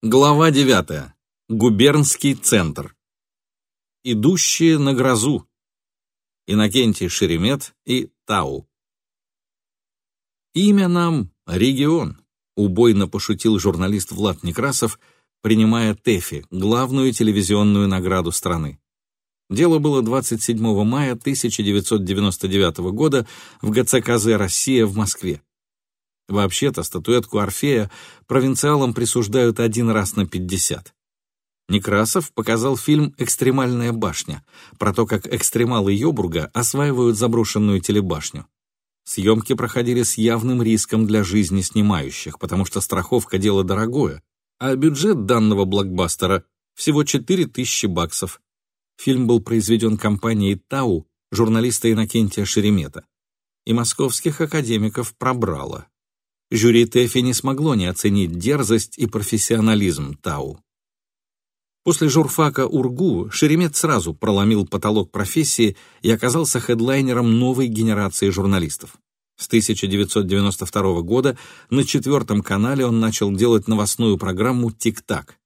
Глава 9. Губернский центр. Идущие на грозу. Иннокентий Шеремет и Тау. Имя нам — регион, убойно пошутил журналист Влад Некрасов, принимая ТЭФИ, главную телевизионную награду страны. Дело было 27 мая 1999 года в ГЦКЗ «Россия» в Москве. Вообще-то статуэтку Орфея провинциалам присуждают один раз на 50. Некрасов показал фильм «Экстремальная башня» про то, как экстремалы Йобурга осваивают заброшенную телебашню. Съемки проходили с явным риском для жизни снимающих, потому что страховка — дело дорогое, а бюджет данного блокбастера — всего 4000 баксов. Фильм был произведен компанией «Тау» журналиста Иннокентия Шеремета. И московских академиков пробрало. Жюри ТЭФИ не смогло не оценить дерзость и профессионализм Тау. После журфака УРГУ Шеремет сразу проломил потолок профессии и оказался хедлайнером новой генерации журналистов. С 1992 года на четвертом канале он начал делать новостную программу «Тик-так».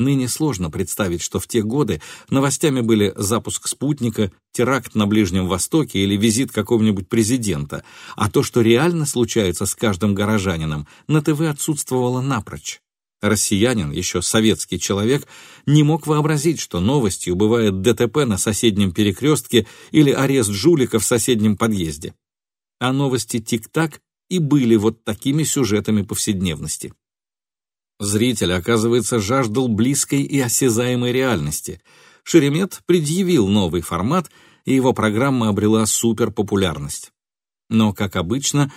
Ныне сложно представить, что в те годы новостями были запуск спутника, теракт на Ближнем Востоке или визит какого-нибудь президента, а то, что реально случается с каждым горожанином, на ТВ отсутствовало напрочь. Россиянин, еще советский человек, не мог вообразить, что новостью бывает ДТП на соседнем перекрестке или арест жулика в соседнем подъезде. А новости «Тик-так» и были вот такими сюжетами повседневности. Зритель, оказывается, жаждал близкой и осязаемой реальности. Шеремет предъявил новый формат, и его программа обрела суперпопулярность. Но, как обычно,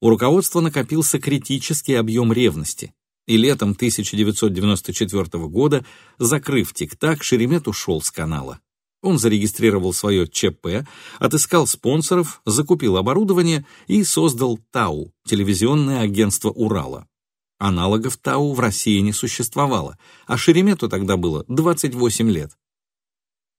у руководства накопился критический объем ревности. И летом 1994 года, закрыв «Тик-так», Шеремет ушел с канала. Он зарегистрировал свое ЧП, отыскал спонсоров, закупил оборудование и создал ТАУ, телевизионное агентство Урала. Аналогов ТАУ в России не существовало, а Шеремету тогда было 28 лет.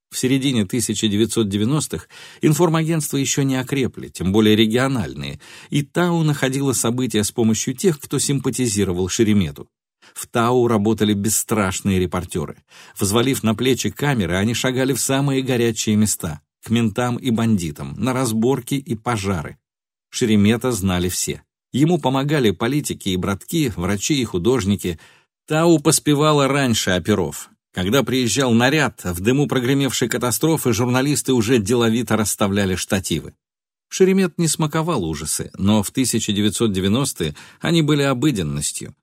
В середине 1990-х информагентства еще не окрепли, тем более региональные, и ТАУ находило события с помощью тех, кто симпатизировал Шеремету. В ТАУ работали бесстрашные репортеры. Взвалив на плечи камеры, они шагали в самые горячие места, к ментам и бандитам, на разборки и пожары. Шеремета знали все. Ему помогали политики и братки, врачи и художники. Тау поспевала раньше оперов. Когда приезжал наряд, в дыму прогремевшей катастрофы журналисты уже деловито расставляли штативы. Шеремет не смаковал ужасы, но в 1990-е они были обыденностью.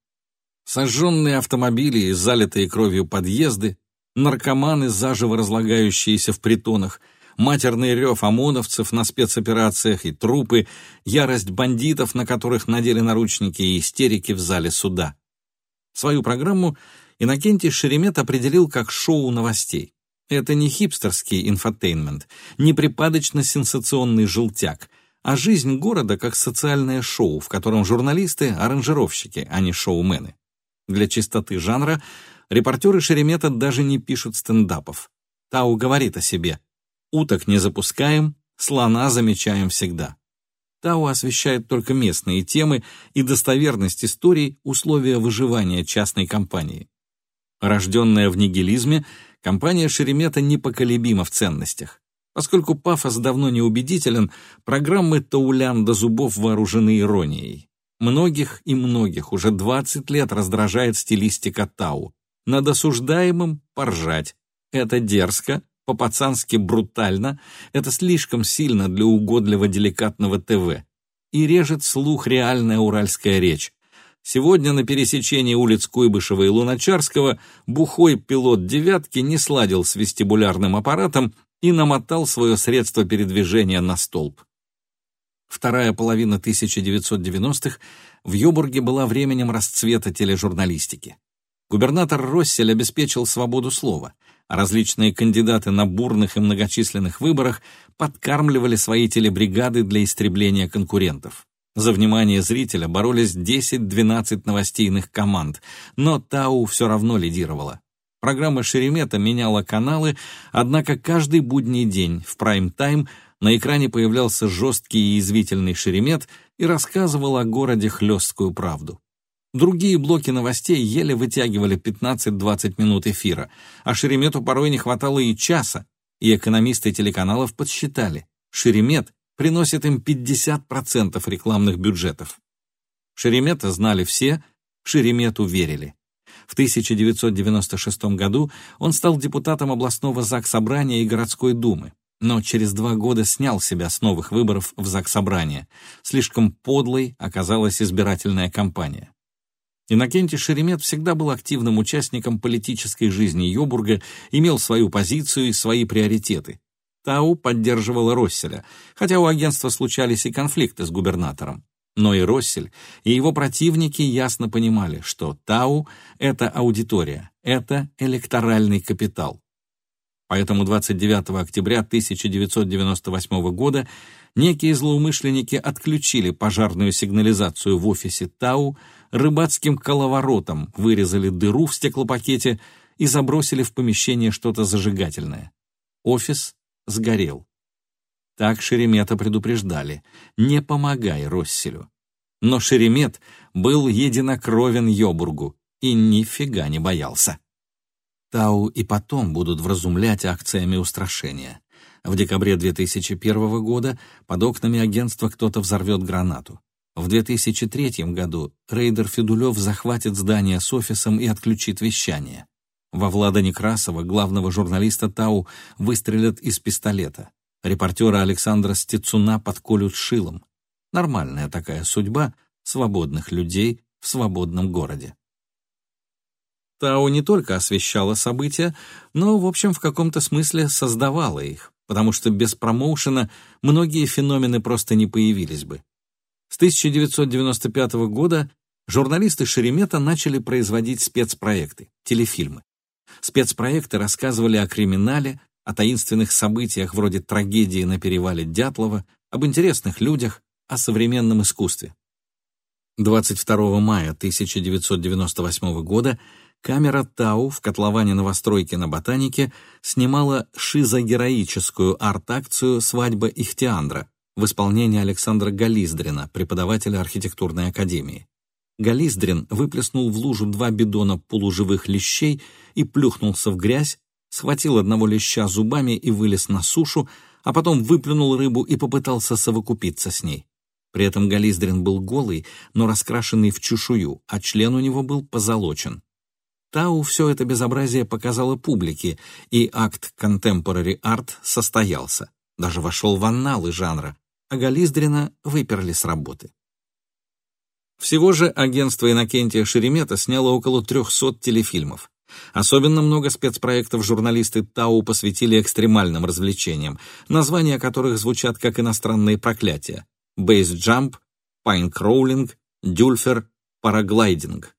Сожженные автомобили и залитые кровью подъезды, наркоманы, заживо разлагающиеся в притонах — матерный рев ОМОНовцев на спецоперациях и трупы, ярость бандитов, на которых надели наручники и истерики в зале суда. Свою программу Иннокентий Шеремет определил как шоу новостей. Это не хипстерский инфотейнмент, не припадочно-сенсационный желтяк, а жизнь города как социальное шоу, в котором журналисты — аранжировщики, а не шоумены. Для чистоты жанра репортеры Шеремета даже не пишут стендапов. Тау говорит о себе. Уток не запускаем, слона замечаем всегда. Тау освещает только местные темы и достоверность историй условия выживания частной компании. Рожденная в нигилизме, компания Шеремета непоколебима в ценностях. Поскольку пафос давно неубедителен, программы Таулян до зубов вооружены иронией. Многих и многих уже 20 лет раздражает стилистика Тау. Над осуждаемым поржать. Это дерзко, по-пацански брутально, это слишком сильно для угодливо деликатного ТВ. И режет слух реальная уральская речь. Сегодня на пересечении улиц Куйбышева и Луначарского бухой пилот «девятки» не сладил с вестибулярным аппаратом и намотал свое средство передвижения на столб. Вторая половина 1990-х в Йобурге была временем расцвета тележурналистики. Губернатор Россель обеспечил свободу слова — различные кандидаты на бурных и многочисленных выборах подкармливали свои телебригады для истребления конкурентов. За внимание зрителя боролись 10-12 новостейных команд, но Тау все равно лидировала. Программа Шеремета меняла каналы, однако каждый будний день в прайм-тайм на экране появлялся жесткий и язвительный Шеремет и рассказывал о городе хлесткую правду. Другие блоки новостей еле вытягивали 15-20 минут эфира, а Шеремету порой не хватало и часа, и экономисты телеканалов подсчитали, Шеремет приносит им 50% рекламных бюджетов. Шеремета знали все, Шеремету верили. В 1996 году он стал депутатом областного Заксобрания и городской думы, но через два года снял себя с новых выборов в Заксобрание. Слишком подлой оказалась избирательная кампания. Иннокентий Шеремет всегда был активным участником политической жизни Йобурга, имел свою позицию и свои приоритеты. Тау поддерживала Росселя, хотя у агентства случались и конфликты с губернатором. Но и Россель, и его противники ясно понимали, что Тау — это аудитория, это электоральный капитал. Поэтому 29 октября 1998 года некие злоумышленники отключили пожарную сигнализацию в офисе Тау, рыбацким коловоротом вырезали дыру в стеклопакете и забросили в помещение что-то зажигательное. Офис сгорел. Так Шеремета предупреждали «не помогай Росселю». Но Шеремет был единокровен Йобургу и нифига не боялся. Тау и потом будут вразумлять акциями устрашения. В декабре 2001 года под окнами агентства кто-то взорвет гранату. В 2003 году рейдер Федулев захватит здание с офисом и отключит вещание. Во Влада Некрасова, главного журналиста ТАУ, выстрелят из пистолета. Репортера Александра Стецуна подколют шилом. Нормальная такая судьба свободных людей в свободном городе. Тау не только освещала события, но, в общем, в каком-то смысле создавала их, потому что без промоушена многие феномены просто не появились бы. С 1995 года журналисты Шеремета начали производить спецпроекты, телефильмы. Спецпроекты рассказывали о криминале, о таинственных событиях вроде трагедии на перевале Дятлова, об интересных людях, о современном искусстве. 22 мая 1998 года камера Тау в котловане новостройки на Ботанике снимала шизогероическую арт-акцию «Свадьба Ихтиандра» в исполнении Александра Гализдрина, преподавателя архитектурной академии. Гализдрин выплеснул в лужу два бидона полуживых лещей и плюхнулся в грязь, схватил одного леща зубами и вылез на сушу, а потом выплюнул рыбу и попытался совокупиться с ней. При этом Гализдрин был голый, но раскрашенный в чешую, а член у него был позолочен. Тау все это безобразие показало публике, и акт Contemporary Art состоялся. Даже вошел в анналы жанра, а Гализдрина выперли с работы. Всего же агентство Иннокентия Шеремета сняло около 300 телефильмов. Особенно много спецпроектов журналисты ТАУ посвятили экстремальным развлечениям, названия которых звучат как иностранные проклятия. Бейсджамп, пайнкроулинг, дюльфер, параглайдинг.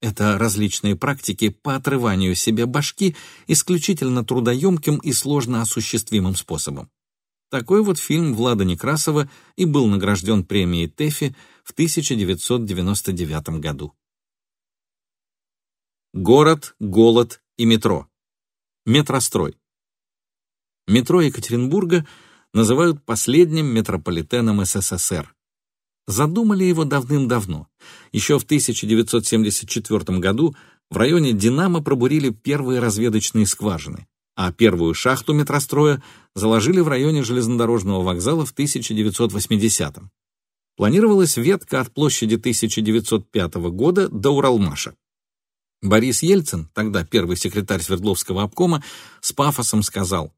Это различные практики по отрыванию себе башки исключительно трудоемким и сложно осуществимым способом. Такой вот фильм Влада Некрасова и был награжден премией ТЭФИ в 1999 году. Город, голод и метро. Метрострой. Метро Екатеринбурга называют последним метрополитеном СССР. Задумали его давным-давно. Еще в 1974 году в районе Динамо пробурили первые разведочные скважины а первую шахту метростроя заложили в районе железнодорожного вокзала в 1980-м. Планировалась ветка от площади 1905 года до Уралмаша. Борис Ельцин, тогда первый секретарь Свердловского обкома, с пафосом сказал,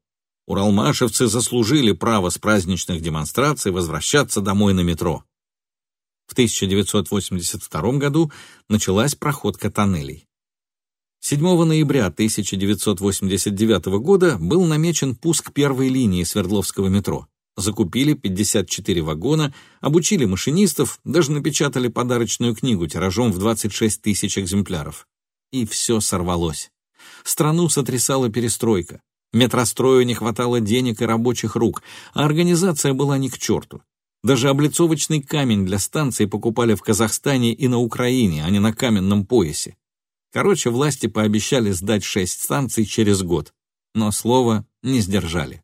«Уралмашевцы заслужили право с праздничных демонстраций возвращаться домой на метро». В 1982 году началась проходка тоннелей. 7 ноября 1989 года был намечен пуск первой линии Свердловского метро. Закупили 54 вагона, обучили машинистов, даже напечатали подарочную книгу тиражом в 26 тысяч экземпляров. И все сорвалось. Страну сотрясала перестройка. Метрострою не хватало денег и рабочих рук, а организация была ни к черту. Даже облицовочный камень для станции покупали в Казахстане и на Украине, а не на каменном поясе. Короче, власти пообещали сдать шесть станций через год, но слово не сдержали.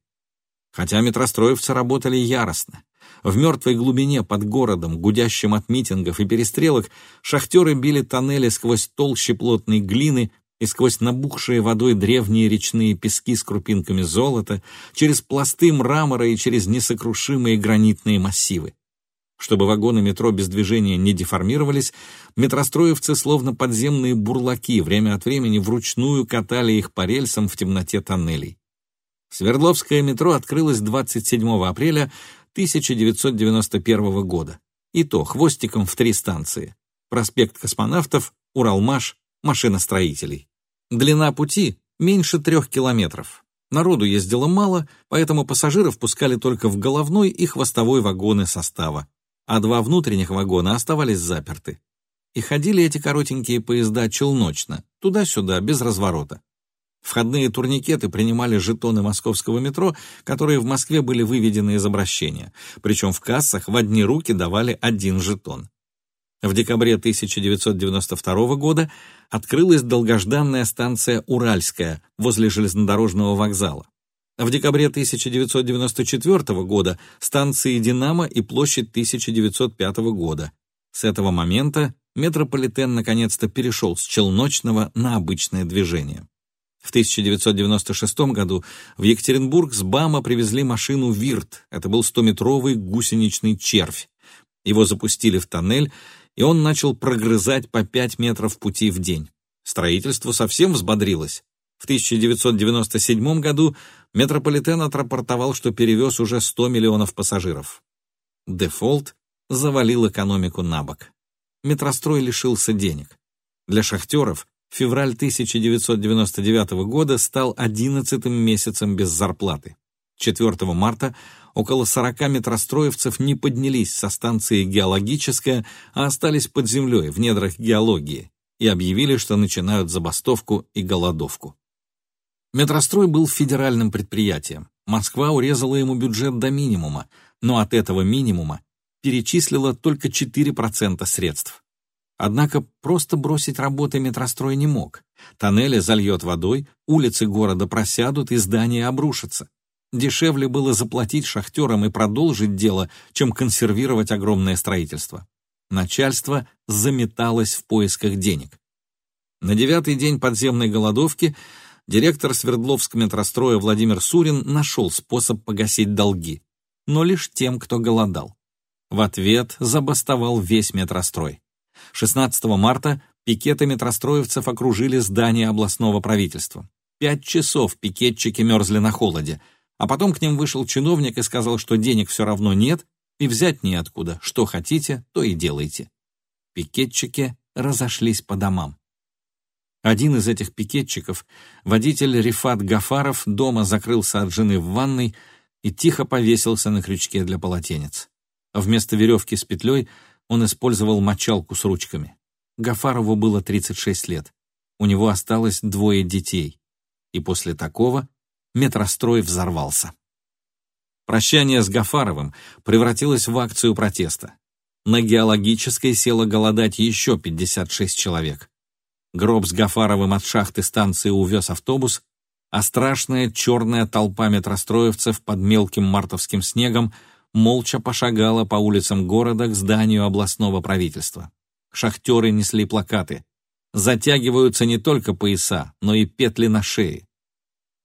Хотя метростроевцы работали яростно. В мертвой глубине под городом, гудящим от митингов и перестрелок, шахтеры били тоннели сквозь толщи плотной глины и сквозь набухшие водой древние речные пески с крупинками золота, через пласты мрамора и через несокрушимые гранитные массивы. Чтобы вагоны метро без движения не деформировались, метростроевцы, словно подземные бурлаки, время от времени вручную катали их по рельсам в темноте тоннелей. Свердловское метро открылось 27 апреля 1991 года. И то хвостиком в три станции. Проспект космонавтов, Уралмаш, машиностроителей. Длина пути меньше трех километров. Народу ездило мало, поэтому пассажиров пускали только в головной и хвостовой вагоны состава, а два внутренних вагона оставались заперты. И ходили эти коротенькие поезда челночно, туда-сюда, без разворота. Входные турникеты принимали жетоны московского метро, которые в Москве были выведены из обращения, причем в кассах в одни руки давали один жетон. В декабре 1992 года открылась долгожданная станция «Уральская» возле железнодорожного вокзала. В декабре 1994 года станции «Динамо» и площадь 1905 года. С этого момента метрополитен наконец-то перешел с челночного на обычное движение. В 1996 году в Екатеринбург с БАМа привезли машину «Вирт». Это был 100-метровый гусеничный червь. Его запустили в тоннель, и он начал прогрызать по 5 метров пути в день. Строительство совсем взбодрилось. В 1997 году метрополитен отрапортовал, что перевез уже 100 миллионов пассажиров. Дефолт завалил экономику на бок. Метрострой лишился денег. Для шахтеров февраль 1999 года стал 11 месяцем без зарплаты. 4 марта около 40 метростроевцев не поднялись со станции «Геологическая», а остались под землей в недрах геологии и объявили, что начинают забастовку и голодовку. Метрострой был федеральным предприятием. Москва урезала ему бюджет до минимума, но от этого минимума перечислила только 4% средств. Однако просто бросить работы метрострой не мог. Тоннели зальет водой, улицы города просядут и здания обрушатся. Дешевле было заплатить шахтерам и продолжить дело, чем консервировать огромное строительство. Начальство заметалось в поисках денег. На девятый день подземной голодовки директор Свердловского метростроя Владимир Сурин нашел способ погасить долги, но лишь тем, кто голодал. В ответ забастовал весь метрострой. 16 марта пикеты метростроевцев окружили здание областного правительства. Пять часов пикетчики мерзли на холоде — а потом к ним вышел чиновник и сказал, что денег все равно нет, и взять неоткуда. Что хотите, то и делайте. Пикетчики разошлись по домам. Один из этих пикетчиков, водитель Рифат Гафаров, дома закрылся от жены в ванной и тихо повесился на крючке для полотенец. Вместо веревки с петлей он использовал мочалку с ручками. Гафарову было 36 лет. У него осталось двое детей. И после такого метрострой взорвался. Прощание с Гафаровым превратилось в акцию протеста. На геологической село голодать еще 56 человек. Гроб с Гафаровым от шахты станции увез автобус, а страшная черная толпа метростроевцев под мелким мартовским снегом молча пошагала по улицам города к зданию областного правительства. Шахтеры несли плакаты. Затягиваются не только пояса, но и петли на шее.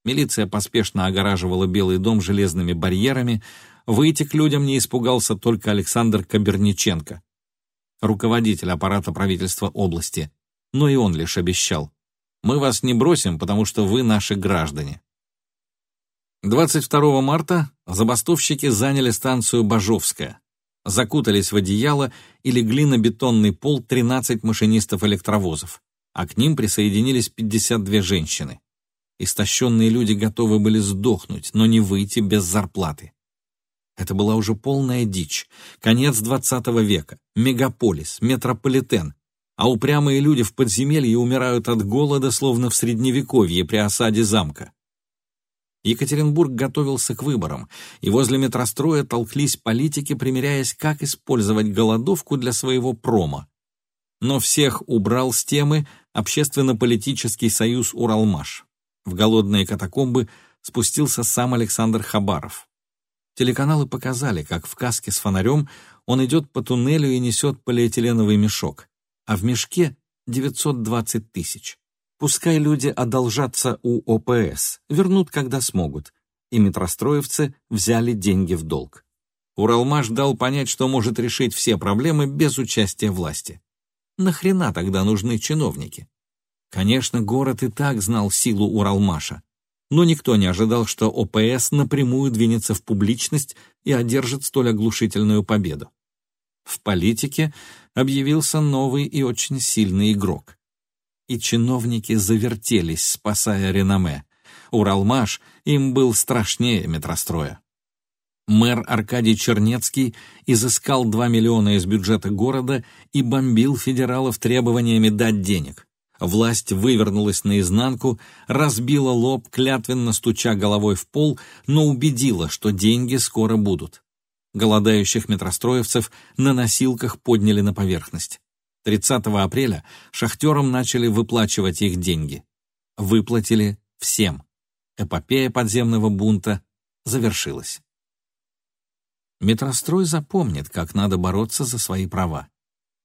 Милиция поспешно огораживала Белый дом железными барьерами. Выйти к людям не испугался только Александр Каберниченко, руководитель аппарата правительства области. Но и он лишь обещал. «Мы вас не бросим, потому что вы наши граждане». 22 марта забастовщики заняли станцию Бажовская, закутались в одеяло и легли на бетонный пол 13 машинистов электровозов, а к ним присоединились 52 женщины. Истощенные люди готовы были сдохнуть, но не выйти без зарплаты. Это была уже полная дичь. Конец двадцатого века. Мегаполис, метрополитен. А упрямые люди в подземелье умирают от голода, словно в средневековье при осаде замка. Екатеринбург готовился к выборам, и возле метростроя толклись политики, примеряясь, как использовать голодовку для своего промо. Но всех убрал с темы общественно-политический союз «Уралмаш». В голодные катакомбы спустился сам Александр Хабаров. Телеканалы показали, как в каске с фонарем он идет по туннелю и несет полиэтиленовый мешок, а в мешке 920 тысяч. Пускай люди одолжатся у ОПС, вернут, когда смогут. И метростроевцы взяли деньги в долг. Уралмаш дал понять, что может решить все проблемы без участия власти. Нахрена тогда нужны чиновники? Конечно, город и так знал силу Уралмаша, но никто не ожидал, что ОПС напрямую двинется в публичность и одержит столь оглушительную победу. В политике объявился новый и очень сильный игрок. И чиновники завертелись, спасая реноме. Уралмаш им был страшнее метростроя. Мэр Аркадий Чернецкий изыскал 2 миллиона из бюджета города и бомбил федералов требованиями дать денег. Власть вывернулась наизнанку, разбила лоб, клятвенно стуча головой в пол, но убедила, что деньги скоро будут. Голодающих метростроевцев на носилках подняли на поверхность. 30 апреля шахтерам начали выплачивать их деньги. Выплатили всем. Эпопея подземного бунта завершилась. Метрострой запомнит, как надо бороться за свои права.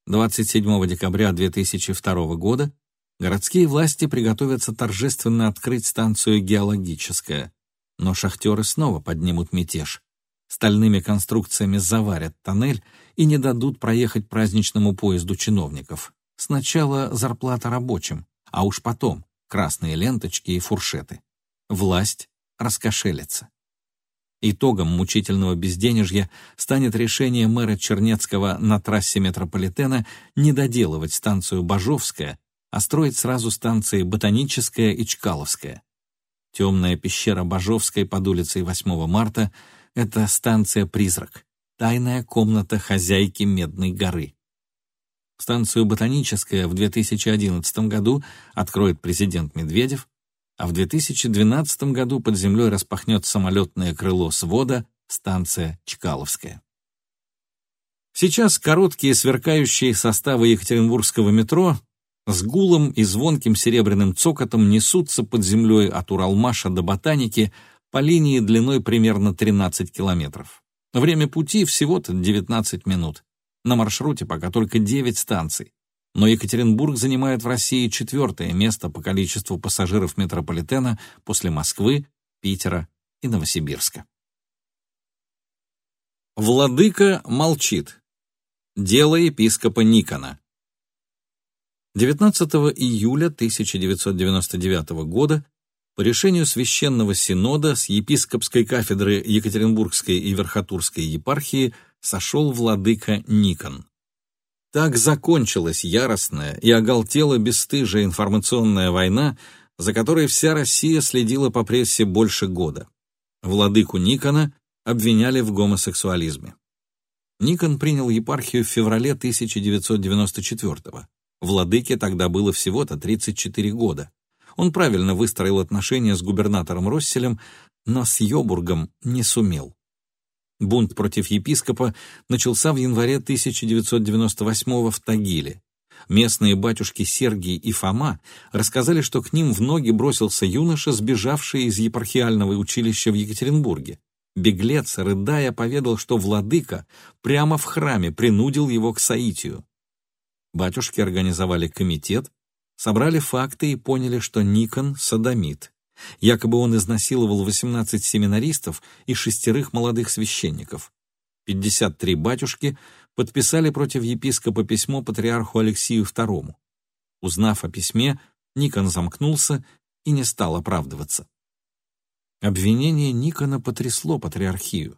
27 декабря 2002 года городские власти приготовятся торжественно открыть станцию «Геологическая», но шахтеры снова поднимут мятеж стальными конструкциями заварят тоннель и не дадут проехать праздничному поезду чиновников. Сначала зарплата рабочим, а уж потом красные ленточки и фуршеты. Власть раскошелится. Итогом мучительного безденежья станет решение мэра Чернецкого на трассе метрополитена не доделывать станцию Бажовская, а строить сразу станции Ботаническая и Чкаловская. Темная пещера Бажовской под улицей 8 марта — это станция-призрак, тайная комната хозяйки Медной горы. Станцию «Ботаническая» в 2011 году откроет президент Медведев, а в 2012 году под землей распахнет самолетное крыло свода станция Чкаловская. Сейчас короткие сверкающие составы Екатеринбургского метро с гулом и звонким серебряным цокотом несутся под землей от Уралмаша до Ботаники, по линии длиной примерно 13 километров. Время пути всего-то 19 минут. На маршруте пока только 9 станций. Но Екатеринбург занимает в России четвертое место по количеству пассажиров метрополитена после Москвы, Питера и Новосибирска. Владыка молчит. Дело епископа Никона. 19 июля 1999 года по решению Священного Синода с епископской кафедры Екатеринбургской и Верхотурской епархии сошел владыка Никон. Так закончилась яростная и оголтела бесстыжая информационная война, за которой вся Россия следила по прессе больше года. Владыку Никона обвиняли в гомосексуализме. Никон принял епархию в феврале 1994 -го. Владыке тогда было всего-то 34 года. Он правильно выстроил отношения с губернатором Росселем, но с Йобургом не сумел. Бунт против епископа начался в январе 1998 в Тагиле. Местные батюшки Сергий и Фома рассказали, что к ним в ноги бросился юноша, сбежавший из епархиального училища в Екатеринбурге. Беглец, рыдая, поведал, что владыка прямо в храме принудил его к соитию. Батюшки организовали комитет, собрали факты и поняли, что Никон — садомит. Якобы он изнасиловал 18 семинаристов и шестерых молодых священников. 53 батюшки подписали против епископа письмо патриарху Алексию II. Узнав о письме, Никон замкнулся и не стал оправдываться. Обвинение Никона потрясло патриархию.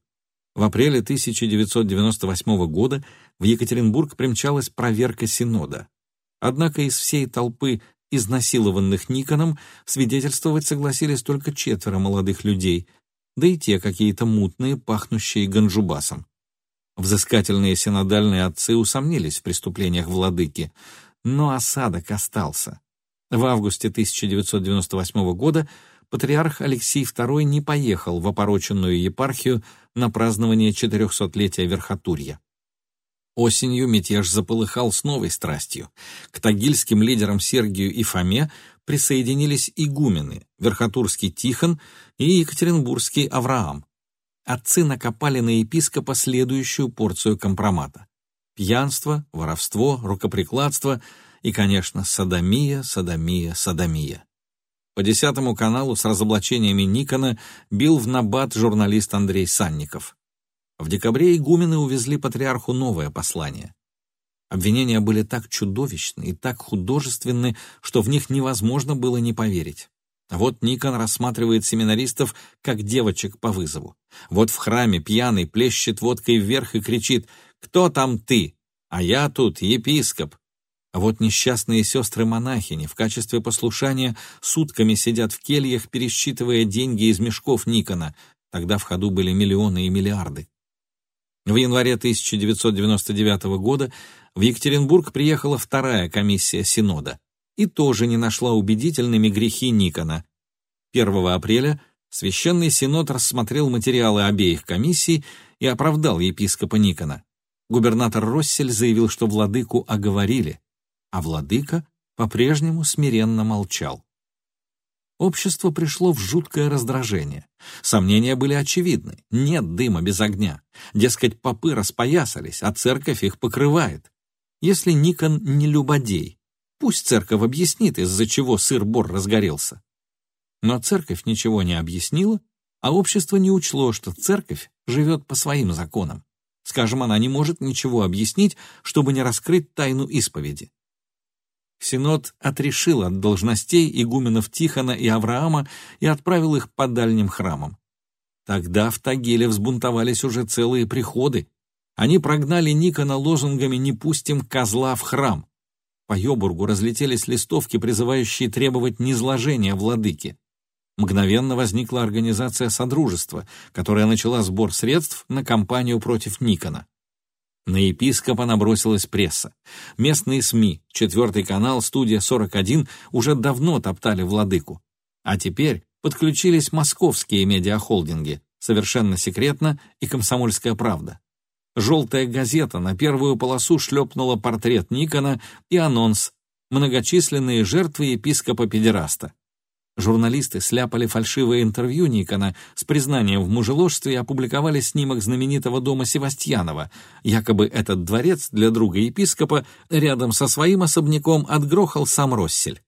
В апреле 1998 года в Екатеринбург примчалась проверка Синода. Однако из всей толпы изнасилованных Никоном свидетельствовать согласились только четверо молодых людей, да и те какие-то мутные, пахнущие ганджубасом. Взыскательные синодальные отцы усомнились в преступлениях владыки, но осадок остался. В августе 1998 года патриарх Алексей II не поехал в опороченную епархию на празднование 400-летия Верхотурья. Осенью мятеж заполыхал с новой страстью. К тагильским лидерам Сергию и Фоме присоединились игумены Верхотурский Тихон и Екатеринбургский Авраам. отцы накопали на епископа следующую порцию компромата. Пьянство, воровство, рукоприкладство и, конечно, садомия, садомия, садомия. По десятому каналу с разоблачениями Никона бил в набат журналист Андрей Санников. В декабре игумены увезли патриарху новое послание. Обвинения были так чудовищны и так художественны, что в них невозможно было не поверить. Вот Никон рассматривает семинаристов как девочек по вызову. Вот в храме пьяный плещет водкой вверх и кричит «Кто там ты? А я тут епископ». А вот несчастные сестры-монахини в качестве послушания сутками сидят в кельях, пересчитывая деньги из мешков Никона. Тогда в ходу были миллионы и миллиарды. В январе 1999 года в Екатеринбург приехала вторая комиссия Синода и тоже не нашла убедительными грехи Никона. 1 апреля Священный Синод рассмотрел материалы обеих комиссий и оправдал епископа Никона. Губернатор Россель заявил, что владыку оговорили, а владыка по-прежнему смиренно молчал. Общество пришло в жуткое раздражение. Сомнения были очевидны. Нет дыма без огня. Дескать, попы распоясались, а церковь их покрывает. Если Никон не любодей, пусть церковь объяснит, из-за чего сыр-бор разгорелся. Но церковь ничего не объяснила, а общество не учло, что церковь живет по своим законам. Скажем, она не может ничего объяснить, чтобы не раскрыть тайну исповеди. Синод отрешил от должностей игуменов Тихона и Авраама и отправил их по дальним храмам. Тогда в Тагиле взбунтовались уже целые приходы. Они прогнали Никона лозунгами «Не пустим козла в храм». По Йобургу разлетелись листовки, призывающие требовать низложения владыки. Мгновенно возникла организация Содружества, которая начала сбор средств на кампанию против Никона. На епископа набросилась пресса. Местные СМИ, четвертый канал, студия 41 уже давно топтали владыку. А теперь подключились московские медиахолдинги, совершенно секретно и комсомольская правда. Желтая газета на первую полосу шлепнула портрет Никона и анонс «Многочисленные жертвы епископа-педераста». Журналисты сляпали фальшивое интервью Никона с признанием в мужеложстве и опубликовали снимок знаменитого дома Севастьянова. Якобы этот дворец для друга епископа рядом со своим особняком отгрохал сам Россель.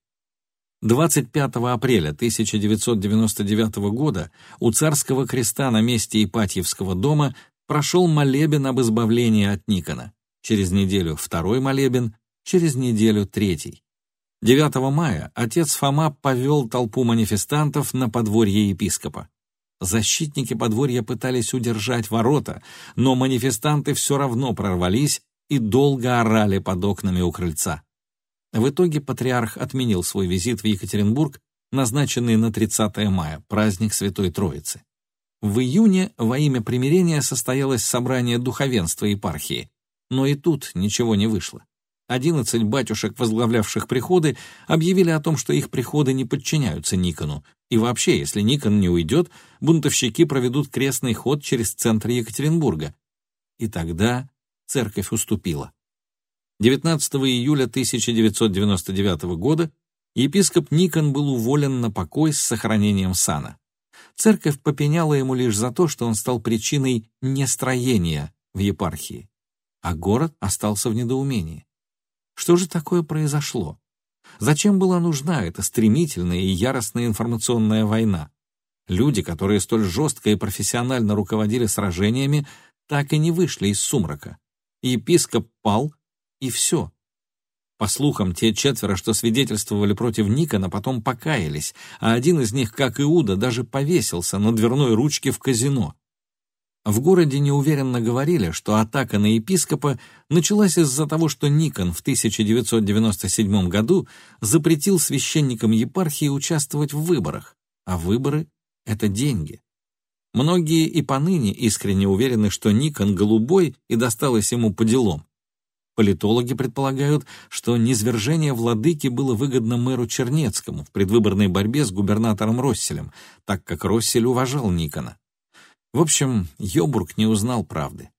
25 апреля 1999 года у царского креста на месте Ипатьевского дома прошел молебен об избавлении от Никона. Через неделю второй молебен, через неделю третий. 9 мая отец Фома повел толпу манифестантов на подворье епископа. Защитники подворья пытались удержать ворота, но манифестанты все равно прорвались и долго орали под окнами у крыльца. В итоге патриарх отменил свой визит в Екатеринбург, назначенный на 30 мая, праздник Святой Троицы. В июне во имя примирения состоялось собрание духовенства епархии, но и тут ничего не вышло. Одиннадцать батюшек, возглавлявших приходы, объявили о том, что их приходы не подчиняются Никону, и вообще, если Никон не уйдет, бунтовщики проведут крестный ход через центр Екатеринбурга. И тогда церковь уступила. 19 июля 1999 года епископ Никон был уволен на покой с сохранением сана. Церковь попеняла ему лишь за то, что он стал причиной нестроения в епархии, а город остался в недоумении. Что же такое произошло? Зачем была нужна эта стремительная и яростная информационная война? Люди, которые столь жестко и профессионально руководили сражениями, так и не вышли из сумрака. Епископ пал, и все. По слухам, те четверо, что свидетельствовали против Никона, потом покаялись, а один из них, как Иуда, даже повесился на дверной ручке в казино. В городе неуверенно говорили, что атака на епископа началась из-за того, что Никон в 1997 году запретил священникам епархии участвовать в выборах, а выборы — это деньги. Многие и поныне искренне уверены, что Никон голубой и досталось ему по делам. Политологи предполагают, что низвержение владыки было выгодно мэру Чернецкому в предвыборной борьбе с губернатором Росселем, так как Россель уважал Никона. В общем, Йобург не узнал правды.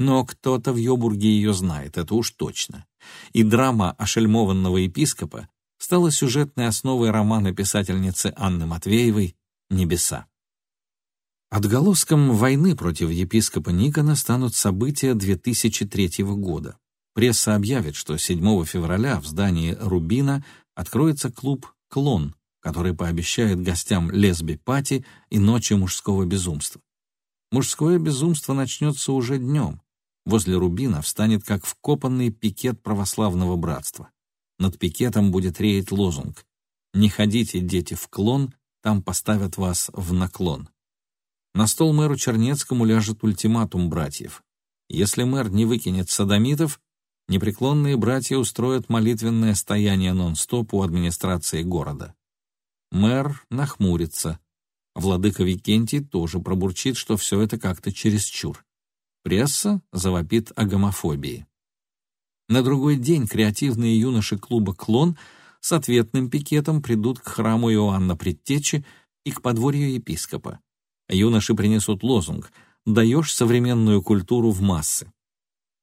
Но кто-то в Йобурге ее знает, это уж точно. И драма ошельмованного епископа стала сюжетной основой романа писательницы Анны Матвеевой «Небеса». Отголоском войны против епископа Никона станут события 2003 года. Пресса объявит, что 7 февраля в здании Рубина откроется клуб «Клон», который пообещает гостям лесби-пати и ночи мужского безумства. Мужское безумство начнется уже днем. Возле Рубина встанет как вкопанный пикет православного братства. Над пикетом будет реять лозунг «Не ходите, дети, в клон, там поставят вас в наклон». На стол мэру Чернецкому ляжет ультиматум братьев. Если мэр не выкинет садомитов, непреклонные братья устроят молитвенное стояние нон-стоп у администрации города. Мэр нахмурится. Владыка Викентий тоже пробурчит, что все это как-то чересчур. Пресса завопит о гомофобии. На другой день креативные юноши клуба «Клон» с ответным пикетом придут к храму Иоанна Предтечи и к подворью епископа. Юноши принесут лозунг «Даешь современную культуру в массы».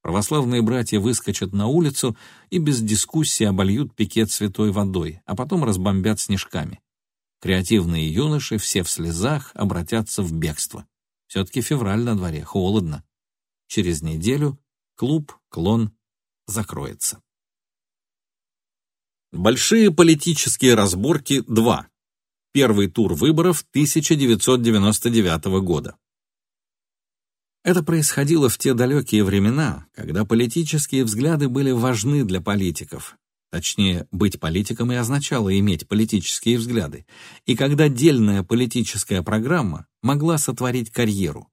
Православные братья выскочат на улицу и без дискуссии обольют пикет святой водой, а потом разбомбят снежками. Креативные юноши, все в слезах, обратятся в бегство. Все-таки февраль на дворе, холодно. Через неделю клуб «Клон» закроется. Большие политические разборки 2 первый тур выборов 1999 года. Это происходило в те далекие времена, когда политические взгляды были важны для политиков. Точнее, быть политиком и означало иметь политические взгляды, и когда дельная политическая программа могла сотворить карьеру.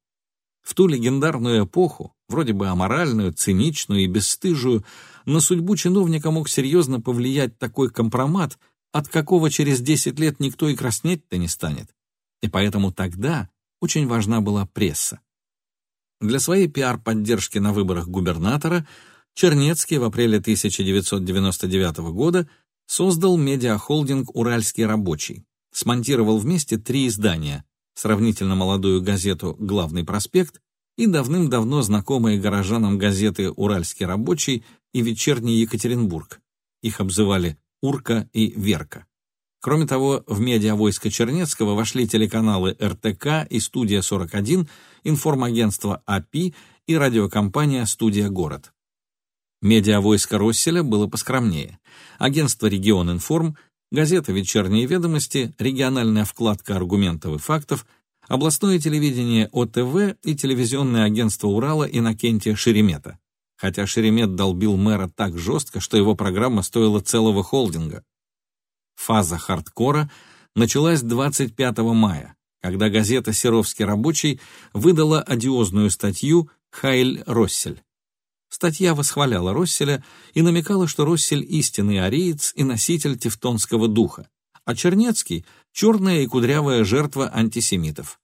В ту легендарную эпоху, вроде бы аморальную, циничную и бесстыжую, на судьбу чиновника мог серьезно повлиять такой компромат, от какого через 10 лет никто и краснеть-то не станет. И поэтому тогда очень важна была пресса. Для своей пиар-поддержки на выборах губернатора Чернецкий в апреле 1999 года создал медиахолдинг «Уральский рабочий», смонтировал вместе три издания — сравнительно молодую газету «Главный проспект» и давным-давно знакомые горожанам газеты «Уральский рабочий» и «Вечерний Екатеринбург». Их обзывали Урка и Верка. Кроме того, в медиавойско Чернецкого вошли телеканалы РТК и «Студия-41», информагентство АПИ и радиокомпания «Студия Город». Медиавойско Росселя было поскромнее. Агентство «Регион Информ», газета «Вечерние ведомости», региональная вкладка аргументов и фактов, областное телевидение ОТВ и телевизионное агентство Урала Иннокентия Шеремета хотя Шеремет долбил мэра так жестко, что его программа стоила целого холдинга. Фаза хардкора началась 25 мая, когда газета «Серовский рабочий» выдала одиозную статью «Хайль Россель». Статья восхваляла Росселя и намекала, что Россель — истинный ариец и носитель тевтонского духа, а Чернецкий — черная и кудрявая жертва антисемитов.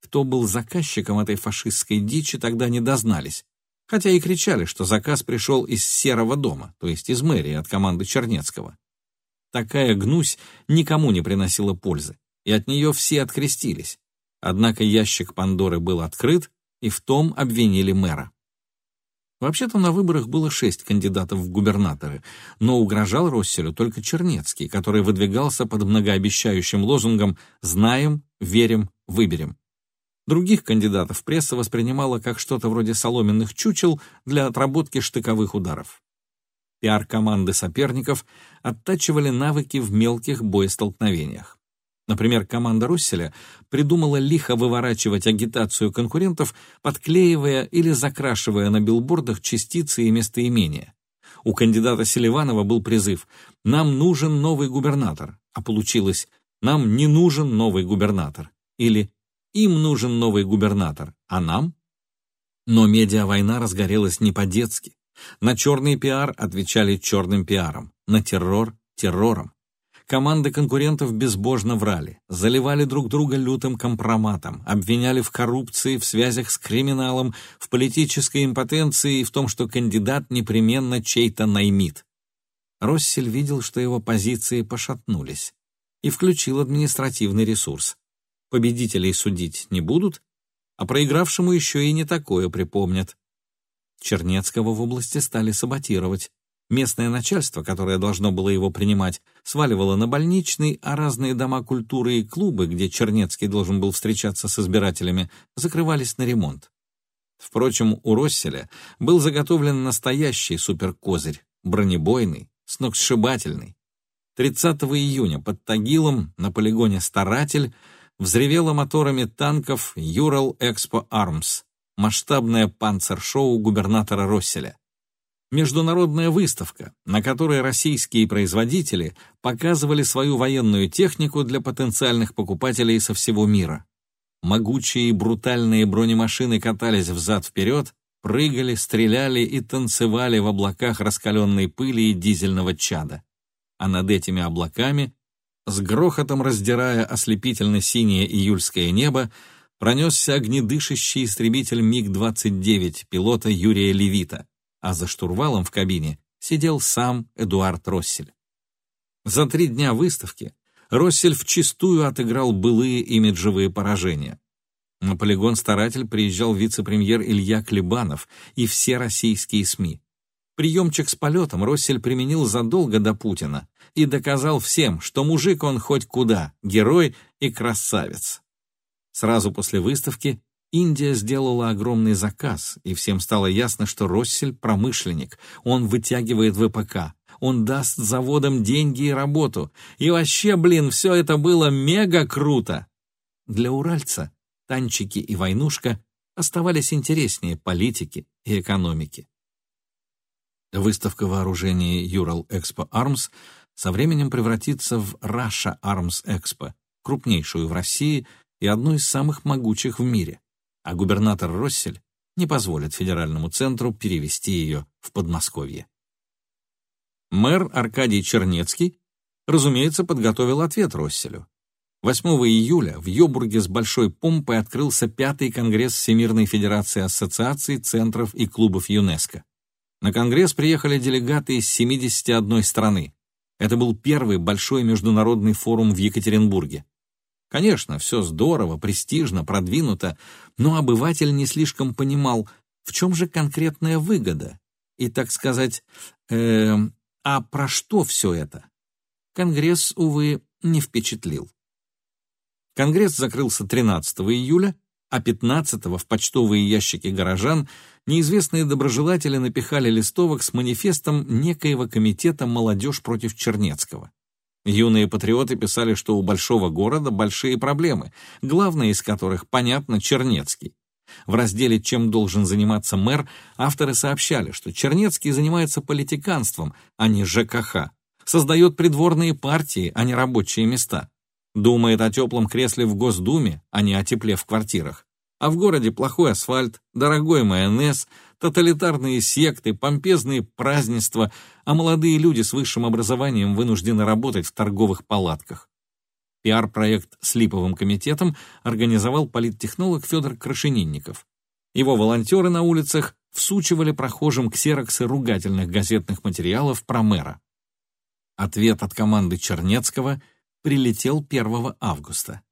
Кто был заказчиком этой фашистской дичи, тогда не дознались, хотя и кричали, что заказ пришел из Серого дома, то есть из мэрии от команды Чернецкого. Такая гнусь никому не приносила пользы, и от нее все открестились. Однако ящик Пандоры был открыт, и в том обвинили мэра. Вообще-то на выборах было шесть кандидатов в губернаторы, но угрожал Росселю только Чернецкий, который выдвигался под многообещающим лозунгом «Знаем, верим, выберем». Других кандидатов пресса воспринимала как что-то вроде соломенных чучел для отработки штыковых ударов. Пиар-команды соперников оттачивали навыки в мелких боестолкновениях. Например, команда Русселя придумала лихо выворачивать агитацию конкурентов, подклеивая или закрашивая на билбордах частицы и местоимения. У кандидата Селиванова был призыв «Нам нужен новый губернатор», а получилось «Нам не нужен новый губернатор» или им нужен новый губернатор, а нам? Но медиавойна разгорелась не по-детски. На черный пиар отвечали черным пиаром, на террор — террором. Команды конкурентов безбожно врали, заливали друг друга лютым компроматом, обвиняли в коррупции, в связях с криминалом, в политической импотенции и в том, что кандидат непременно чей-то наймит. Россель видел, что его позиции пошатнулись, и включил административный ресурс. Победителей судить не будут, а проигравшему еще и не такое припомнят. Чернецкого в области стали саботировать. Местное начальство, которое должно было его принимать, сваливало на больничный, а разные дома культуры и клубы, где Чернецкий должен был встречаться с избирателями, закрывались на ремонт. Впрочем, у Росселя был заготовлен настоящий суперкозырь, бронебойный, сногсшибательный. 30 июня под Тагилом на полигоне «Старатель» взревело моторами танков «Юрал Экспо Армс», масштабное панцершоу губернатора Росселя. Международная выставка, на которой российские производители показывали свою военную технику для потенциальных покупателей со всего мира. Могучие и брутальные бронемашины катались взад-вперед, прыгали, стреляли и танцевали в облаках раскаленной пыли и дизельного чада. А над этими облаками, с грохотом раздирая ослепительно-синее июльское небо, пронесся огнедышащий истребитель МиГ-29 пилота Юрия Левита, а за штурвалом в кабине сидел сам Эдуард Россель. За три дня выставки Россель вчистую отыграл былые имиджевые поражения. На полигон «Старатель» приезжал вице-премьер Илья Клебанов и все российские СМИ. Приемчик с полетом Россель применил задолго до Путина и доказал всем, что мужик он хоть куда, герой и красавец. Сразу после выставки Индия сделала огромный заказ, и всем стало ясно, что Россель — промышленник, он вытягивает ВПК, он даст заводам деньги и работу. И вообще, блин, все это было мега круто. Для уральца танчики и войнушка оставались интереснее политики и экономики. Выставка вооружений Ural Expo Arms со временем превратится в Russia Arms Expo, крупнейшую в России и одну из самых могучих в мире, а губернатор Россель не позволит федеральному центру перевести ее в Подмосковье. Мэр Аркадий Чернецкий, разумеется, подготовил ответ Росселю. 8 июля в Йобурге с большой помпой открылся пятый конгресс Всемирной Федерации Ассоциаций, Центров и Клубов ЮНЕСКО. На конгресс приехали делегаты из 71 страны. Это был первый большой международный форум в Екатеринбурге. Конечно, все здорово, престижно, продвинуто, но обыватель не слишком понимал, в чем же конкретная выгода и, так сказать, э, а про что все это? Конгресс, увы, не впечатлил. Конгресс закрылся 13 июля, а 15 в почтовые ящики горожан неизвестные доброжелатели напихали листовок с манифестом некоего комитета «Молодежь против Чернецкого». Юные патриоты писали, что у большого города большие проблемы, главная из которых, понятно, Чернецкий. В разделе «Чем должен заниматься мэр» авторы сообщали, что Чернецкий занимается политиканством, а не ЖКХ, создает придворные партии, а не рабочие места, думает о теплом кресле в Госдуме, а не о тепле в квартирах. А в городе плохой асфальт, дорогой майонез, тоталитарные секты, помпезные празднества, а молодые люди с высшим образованием вынуждены работать в торговых палатках. Пиар-проект с Липовым комитетом организовал политтехнолог Федор Крашенинников. Его волонтеры на улицах всучивали прохожим ксероксы ругательных газетных материалов про мэра. Ответ от команды Чернецкого прилетел 1 августа.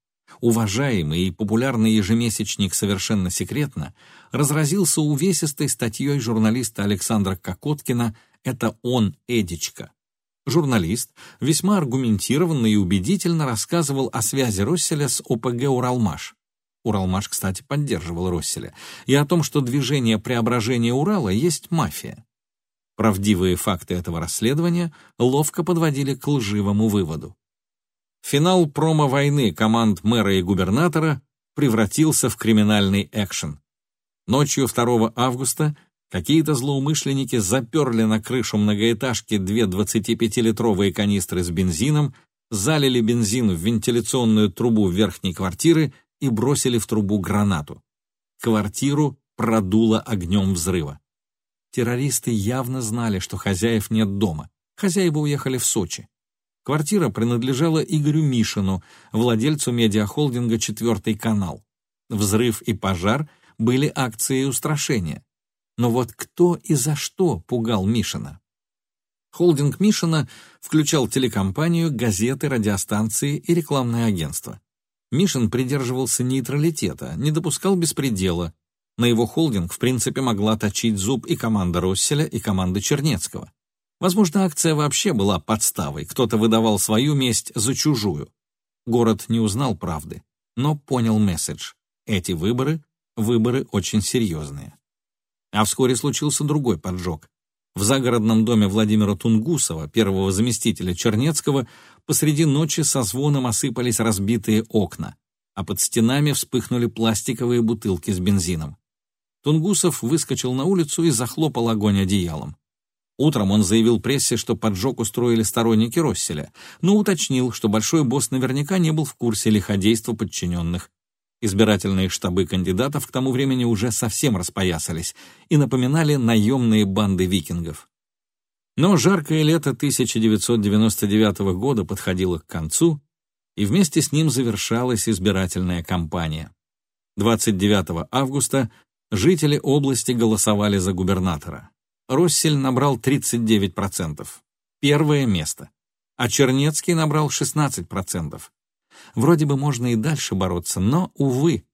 Уважаемый и популярный ежемесячник «Совершенно секретно» разразился увесистой статьей журналиста Александра Кокоткина «Это он, Эдичка», Журналист весьма аргументированно и убедительно рассказывал о связи Росселя с ОПГ «Уралмаш». Уралмаш, кстати, поддерживал Росселя, и о том, что движение преображения Урала есть мафия. Правдивые факты этого расследования ловко подводили к лживому выводу. Финал промо-войны команд мэра и губернатора превратился в криминальный экшен. Ночью 2 августа Какие-то злоумышленники заперли на крышу многоэтажки две 25-литровые канистры с бензином, залили бензин в вентиляционную трубу верхней квартиры и бросили в трубу гранату. Квартиру продуло огнем взрыва. Террористы явно знали, что хозяев нет дома. Хозяева уехали в Сочи. Квартира принадлежала Игорю Мишину, владельцу медиахолдинга «Четвертый канал». Взрыв и пожар были акцией устрашения. Но вот кто и за что пугал Мишина? Холдинг Мишина включал телекомпанию, газеты, радиостанции и рекламное агентство. Мишин придерживался нейтралитета, не допускал беспредела. На его холдинг, в принципе, могла точить зуб и команда Росселя, и команда Чернецкого. Возможно, акция вообще была подставой, кто-то выдавал свою месть за чужую. Город не узнал правды, но понял месседж. Эти выборы — выборы очень серьезные. А вскоре случился другой поджог. В загородном доме Владимира Тунгусова, первого заместителя Чернецкого, посреди ночи со звоном осыпались разбитые окна, а под стенами вспыхнули пластиковые бутылки с бензином. Тунгусов выскочил на улицу и захлопал огонь одеялом. Утром он заявил прессе, что поджог устроили сторонники Росселя, но уточнил, что большой босс наверняка не был в курсе лиходейства подчиненных. Избирательные штабы кандидатов к тому времени уже совсем распоясались и напоминали наемные банды викингов. Но жаркое лето 1999 года подходило к концу, и вместе с ним завершалась избирательная кампания. 29 августа жители области голосовали за губернатора. Россель набрал 39%, первое место, а Чернецкий набрал 16%. Вроде бы можно и дальше бороться, но, увы,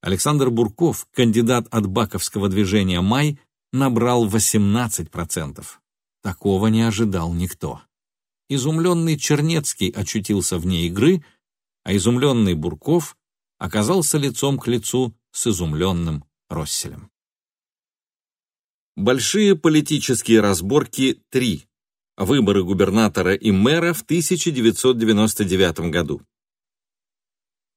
Александр Бурков, кандидат от баковского движения «Май», набрал 18%. Такого не ожидал никто. Изумленный Чернецкий очутился вне игры, а изумленный Бурков оказался лицом к лицу с изумленным Росселем. Большие политические разборки 3. Выборы губернатора и мэра в 1999 году.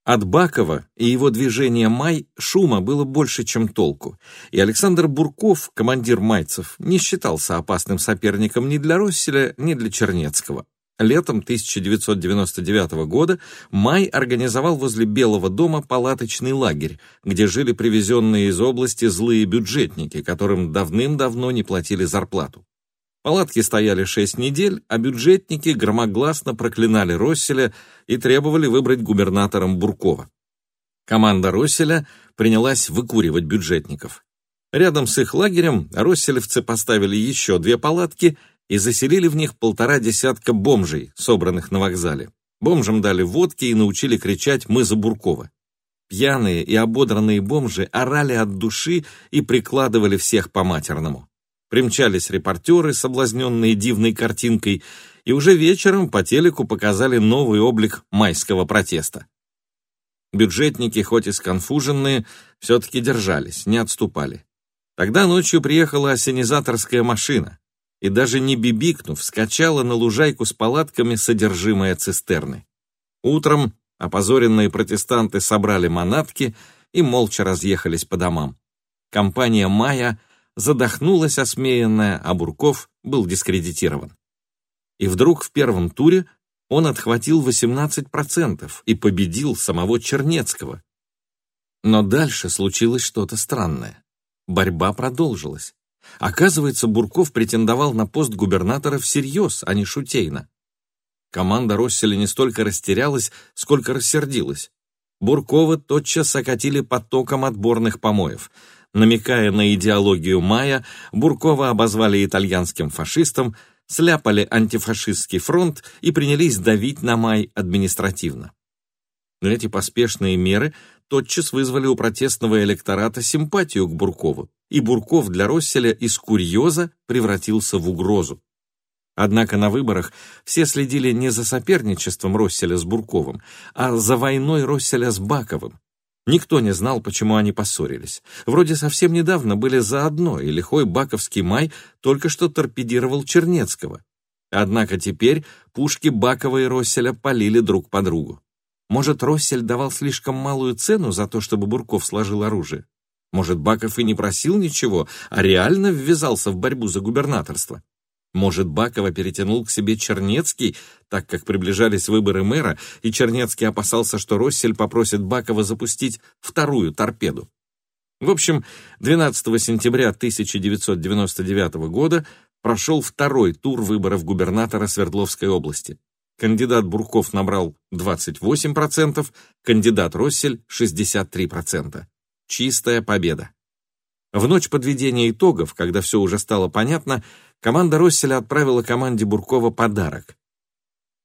От Бакова и его движения «Май» шума было больше, чем толку, и Александр Бурков, командир майцев, не считался опасным соперником ни для Росселя, ни для Чернецкого. Летом 1999 года Май организовал возле Белого дома палаточный лагерь, где жили привезенные из области злые бюджетники, которым давным-давно не платили зарплату. Палатки стояли шесть недель, а бюджетники громогласно проклинали Росселя и требовали выбрать губернатором Буркова. Команда Росселя принялась выкуривать бюджетников. Рядом с их лагерем росселевцы поставили еще две палатки – и заселили в них полтора десятка бомжей, собранных на вокзале. Бомжам дали водки и научили кричать «Мы за Буркова». Пьяные и ободранные бомжи орали от души и прикладывали всех по-матерному. Примчались репортеры, соблазненные дивной картинкой, и уже вечером по телеку показали новый облик майского протеста. Бюджетники, хоть и сконфуженные, все-таки держались, не отступали. Тогда ночью приехала осенизаторская машина и даже не бибикнув, скачала на лужайку с палатками содержимое цистерны. Утром опозоренные протестанты собрали манатки и молча разъехались по домам. Компания «Майя» задохнулась осмеянная, а Бурков был дискредитирован. И вдруг в первом туре он отхватил 18% и победил самого Чернецкого. Но дальше случилось что-то странное. Борьба продолжилась. Оказывается, Бурков претендовал на пост губернатора всерьез, а не шутейно. Команда Росселя не столько растерялась, сколько рассердилась. Буркова тотчас окатили потоком отборных помоев. Намекая на идеологию Мая, Буркова обозвали итальянским фашистом, сляпали антифашистский фронт и принялись давить на Май административно. Эти поспешные меры тотчас вызвали у протестного электората симпатию к Буркову и Бурков для Росселя из курьеза превратился в угрозу. Однако на выборах все следили не за соперничеством Росселя с Бурковым, а за войной Росселя с Баковым. Никто не знал, почему они поссорились. Вроде совсем недавно были заодно, и лихой баковский май только что торпедировал Чернецкого. Однако теперь пушки Бакова и Росселя полили друг по другу. Может, Россель давал слишком малую цену за то, чтобы Бурков сложил оружие? Может, Баков и не просил ничего, а реально ввязался в борьбу за губернаторство? Может, Бакова перетянул к себе Чернецкий, так как приближались выборы мэра, и Чернецкий опасался, что Россель попросит Бакова запустить вторую торпеду. В общем, 12 сентября 1999 года прошел второй тур выборов губернатора Свердловской области. Кандидат Бурков набрал 28%, кандидат Россель — 63%. Чистая победа. В ночь подведения итогов, когда все уже стало понятно, команда Росселя отправила команде Буркова подарок.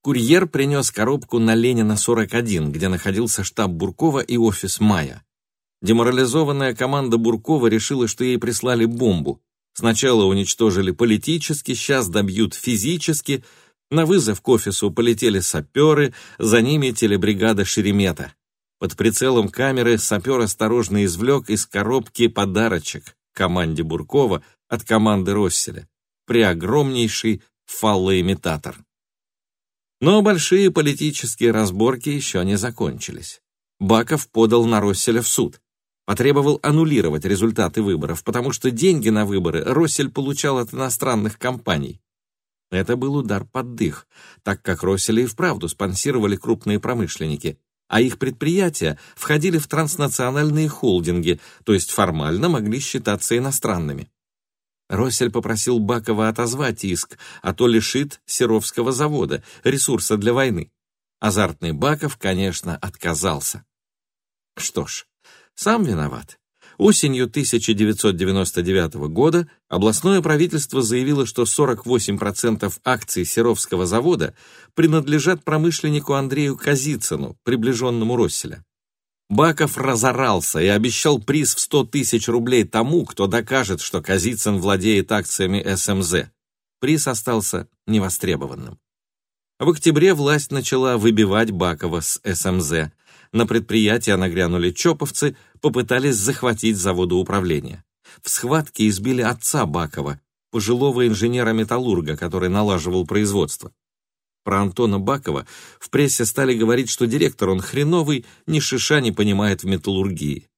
Курьер принес коробку на Ленина 41, где находился штаб Буркова и офис Мая. Деморализованная команда Буркова решила, что ей прислали бомбу. Сначала уничтожили политически, сейчас добьют физически. На вызов к офису полетели саперы, за ними телебригада Шеремета. Под прицелом камеры сапер осторожно извлек из коробки подарочек команде Буркова от команды Росселя. Преогромнейший фаллоимитатор. Но большие политические разборки еще не закончились. Баков подал на Росселя в суд. Потребовал аннулировать результаты выборов, потому что деньги на выборы Россель получал от иностранных компаний. Это был удар под дых, так как Росселя и вправду спонсировали крупные промышленники, а их предприятия входили в транснациональные холдинги, то есть формально могли считаться иностранными. Россель попросил Бакова отозвать иск, а то лишит Серовского завода, ресурса для войны. Азартный Баков, конечно, отказался. Что ж, сам виноват. Осенью 1999 года областное правительство заявило, что 48% акций Серовского завода принадлежат промышленнику Андрею Казицыну, приближенному Росселя. Баков разорался и обещал приз в 100 тысяч рублей тому, кто докажет, что Казицын владеет акциями СМЗ. Приз остался невостребованным. В октябре власть начала выбивать Бакова с СМЗ. На предприятие нагрянули чоповцы, попытались захватить заводоуправление. В схватке избили отца Бакова, пожилого инженера-металлурга, который налаживал производство. Про Антона Бакова в прессе стали говорить, что директор он хреновый, ни шиша не понимает в металлургии.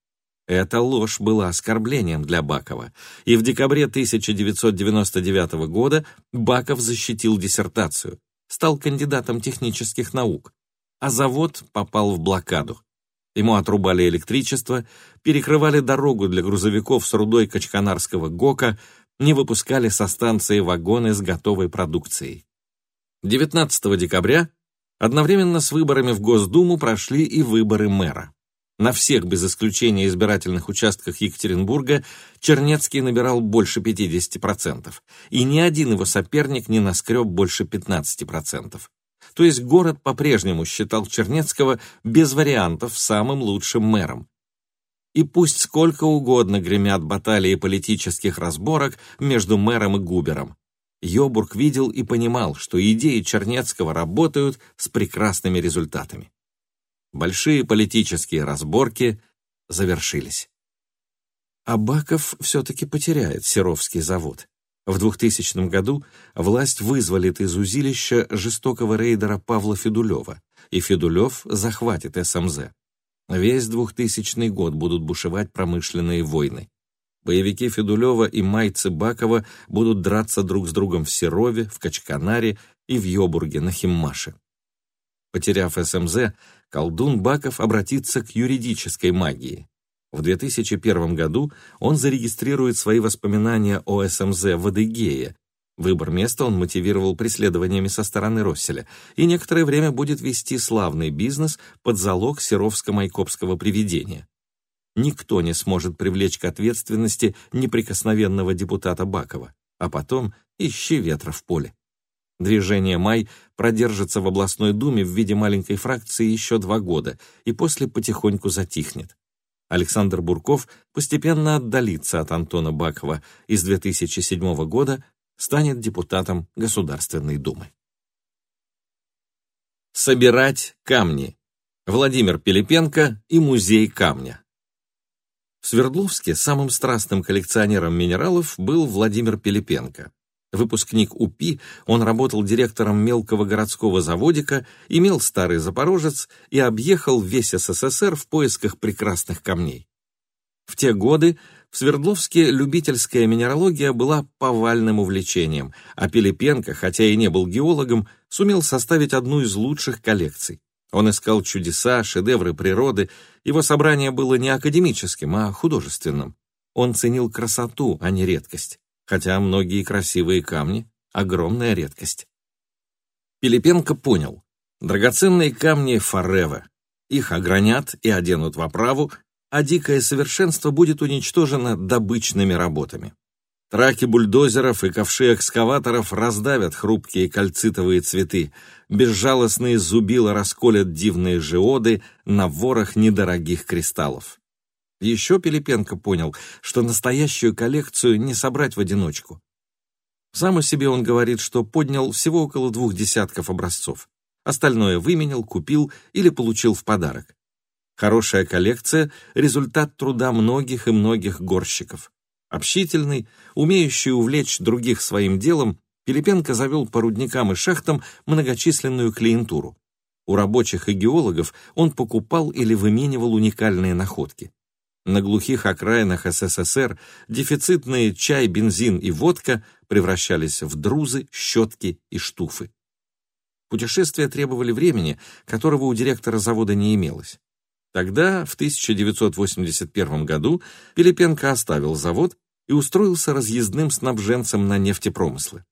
Эта ложь была оскорблением для Бакова, и в декабре 1999 года Баков защитил диссертацию, стал кандидатом технических наук, а завод попал в блокаду. Ему отрубали электричество, перекрывали дорогу для грузовиков с рудой Качканарского ГОКа, не выпускали со станции вагоны с готовой продукцией. 19 декабря одновременно с выборами в Госдуму прошли и выборы мэра. На всех, без исключения избирательных участках Екатеринбурга, Чернецкий набирал больше 50%, и ни один его соперник не наскреб больше 15%. То есть город по-прежнему считал Чернецкого без вариантов самым лучшим мэром. И пусть сколько угодно гремят баталии политических разборок между мэром и губером, Йобург видел и понимал, что идеи Чернецкого работают с прекрасными результатами. Большие политические разборки завершились. Абаков все-таки потеряет Серовский завод. В 2000 году власть вызволит из узилища жестокого рейдера Павла Федулева, и Федулев захватит СМЗ. Весь 2000 год будут бушевать промышленные войны. Боевики Федулева и майцы Бакова будут драться друг с другом в Серове, в Качканаре и в Йобурге на Химмаше. Потеряв СМЗ, колдун Баков обратится к юридической магии. В 2001 году он зарегистрирует свои воспоминания о СМЗ в Адыгее. Выбор места он мотивировал преследованиями со стороны Росселя и некоторое время будет вести славный бизнес под залог серовско-майкопского привидения никто не сможет привлечь к ответственности неприкосновенного депутата Бакова, а потом ищи ветра в поле. Движение «Май» продержится в областной думе в виде маленькой фракции еще два года и после потихоньку затихнет. Александр Бурков постепенно отдалится от Антона Бакова и с 2007 года станет депутатом Государственной Думы. Собирать камни. Владимир Пилипенко и музей камня. В Свердловске самым страстным коллекционером минералов был Владимир Пилипенко. Выпускник УПИ, он работал директором мелкого городского заводика, имел старый запорожец и объехал весь СССР в поисках прекрасных камней. В те годы в Свердловске любительская минералогия была повальным увлечением, а Пилипенко, хотя и не был геологом, сумел составить одну из лучших коллекций. Он искал чудеса, шедевры природы. Его собрание было не академическим, а художественным. Он ценил красоту, а не редкость. Хотя многие красивые камни — огромная редкость. Пилипенко понял. Драгоценные камни форева. Их огранят и оденут в оправу, а дикое совершенство будет уничтожено добычными работами. Траки бульдозеров и ковши экскаваторов раздавят хрупкие кальцитовые цветы, безжалостные зубила расколят дивные жиоды на ворох недорогих кристаллов. Еще Пилипенко понял, что настоящую коллекцию не собрать в одиночку. Сам о себе он говорит, что поднял всего около двух десятков образцов. Остальное выменял, купил или получил в подарок. Хорошая коллекция — результат труда многих и многих горщиков. Общительный, умеющий увлечь других своим делом, Пилипенко завел по рудникам и шахтам многочисленную клиентуру. У рабочих и геологов он покупал или выменивал уникальные находки. На глухих окраинах СССР дефицитные чай, бензин и водка превращались в друзы, щетки и штуфы. Путешествия требовали времени, которого у директора завода не имелось. Тогда, в 1981 году, Пилипенко оставил завод и устроился разъездным снабженцем на нефтепромыслы.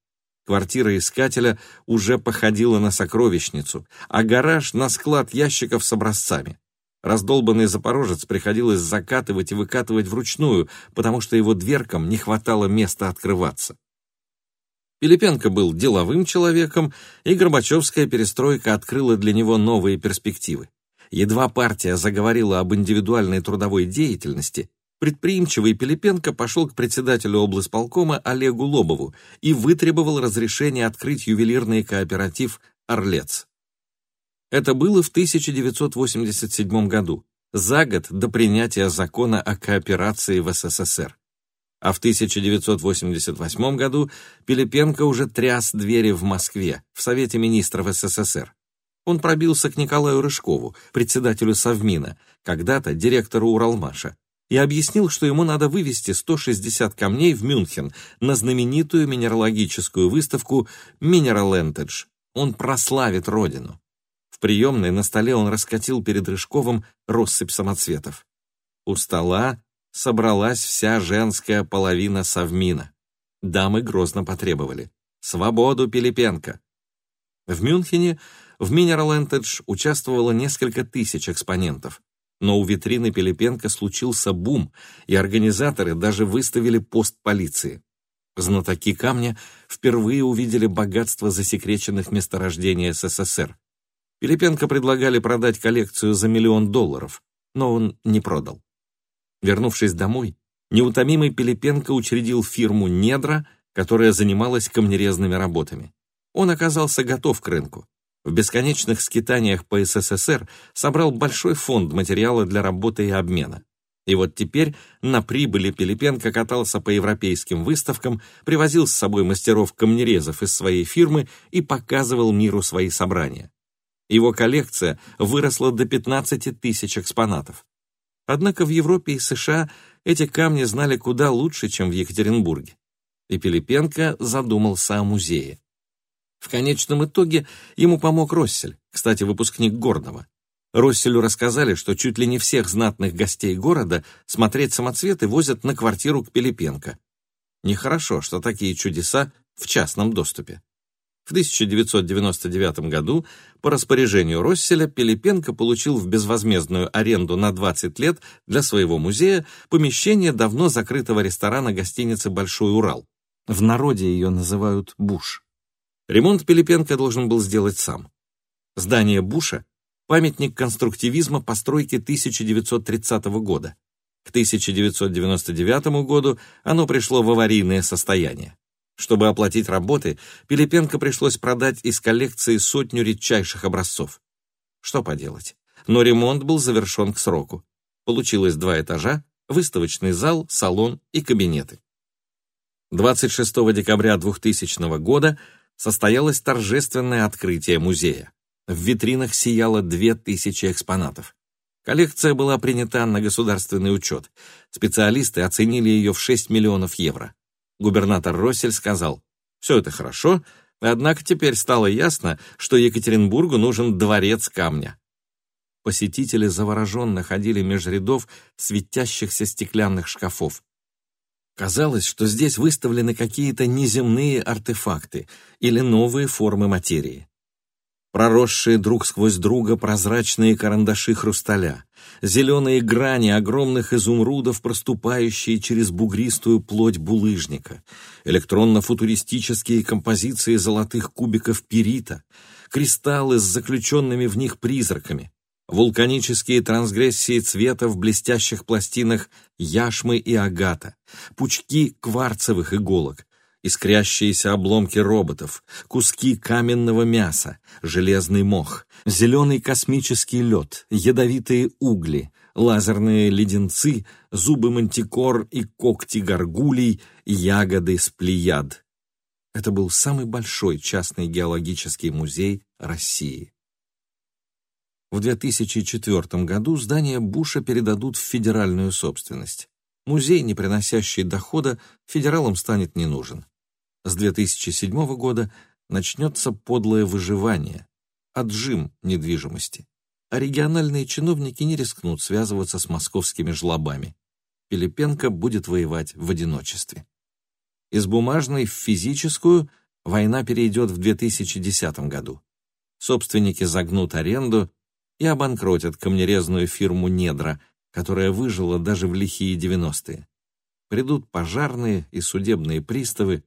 Квартира искателя уже походила на сокровищницу, а гараж — на склад ящиков с образцами. Раздолбанный запорожец приходилось закатывать и выкатывать вручную, потому что его дверкам не хватало места открываться. Пилипенко был деловым человеком, и Горбачевская перестройка открыла для него новые перспективы. Едва партия заговорила об индивидуальной трудовой деятельности, предприимчивый Пилипенко пошел к председателю облсполкома Олегу Лобову и вытребовал разрешения открыть ювелирный кооператив «Орлец». Это было в 1987 году, за год до принятия закона о кооперации в СССР. А в 1988 году Пилипенко уже тряс двери в Москве, в Совете министров СССР. Он пробился к Николаю Рыжкову, председателю Совмина, когда-то директору Уралмаша, и объяснил, что ему надо вывести 160 камней в Мюнхен на знаменитую минералогическую выставку «Минералентедж». Он прославит родину приемной на столе он раскатил перед Рыжковым россыпь самоцветов. У стола собралась вся женская половина Совмина. Дамы грозно потребовали. «Свободу Пилипенко!» В Мюнхене в Mineral Entage участвовало несколько тысяч экспонентов, но у витрины Пилипенко случился бум, и организаторы даже выставили пост полиции. Знатоки камня впервые увидели богатство засекреченных месторождений СССР. Пилипенко предлагали продать коллекцию за миллион долларов, но он не продал. Вернувшись домой, неутомимый Пилипенко учредил фирму «Недра», которая занималась камнерезными работами. Он оказался готов к рынку. В бесконечных скитаниях по СССР собрал большой фонд материала для работы и обмена. И вот теперь на прибыли Пилипенко катался по европейским выставкам, привозил с собой мастеров-камнерезов из своей фирмы и показывал миру свои собрания. Его коллекция выросла до 15 тысяч экспонатов. Однако в Европе и США эти камни знали куда лучше, чем в Екатеринбурге. И Пилипенко задумался о музее. В конечном итоге ему помог Россель, кстати, выпускник Горного. Росселю рассказали, что чуть ли не всех знатных гостей города смотреть самоцветы возят на квартиру к Пилипенко. Нехорошо, что такие чудеса в частном доступе. В 1999 году по распоряжению Росселя Пилипенко получил в безвозмездную аренду на 20 лет для своего музея помещение давно закрытого ресторана гостиницы «Большой Урал». В народе ее называют «Буш». Ремонт Пилипенко должен был сделать сам. Здание Буша – памятник конструктивизма постройки 1930 года. К 1999 году оно пришло в аварийное состояние. Чтобы оплатить работы, Пилипенко пришлось продать из коллекции сотню редчайших образцов. Что поделать? Но ремонт был завершен к сроку. Получилось два этажа, выставочный зал, салон и кабинеты. 26 декабря 2000 года состоялось торжественное открытие музея. В витринах сияло 2000 экспонатов. Коллекция была принята на государственный учет. Специалисты оценили ее в 6 миллионов евро. Губернатор Россель сказал, «Все это хорошо, однако теперь стало ясно, что Екатеринбургу нужен дворец камня». Посетители завороженно ходили меж рядов светящихся стеклянных шкафов. Казалось, что здесь выставлены какие-то неземные артефакты или новые формы материи проросшие друг сквозь друга прозрачные карандаши хрусталя, зеленые грани огромных изумрудов, проступающие через бугристую плоть булыжника, электронно-футуристические композиции золотых кубиков перита, кристаллы с заключенными в них призраками, вулканические трансгрессии цвета в блестящих пластинах яшмы и агата, пучки кварцевых иголок, искрящиеся обломки роботов, куски каменного мяса, железный мох, зеленый космический лед, ядовитые угли, лазерные леденцы, зубы мантикор и когти горгулей, ягоды сплеяд. Это был самый большой частный геологический музей России. В 2004 году здание Буша передадут в федеральную собственность. Музей, не приносящий дохода, федералам станет не нужен. С 2007 года начнется подлое выживание, отжим недвижимости. А региональные чиновники не рискнут связываться с московскими жлобами. Пилипенко будет воевать в одиночестве. Из бумажной в физическую война перейдет в 2010 году. Собственники загнут аренду и обанкротят камнерезную фирму «Недра», которая выжила даже в лихие 90-е. Придут пожарные и судебные приставы,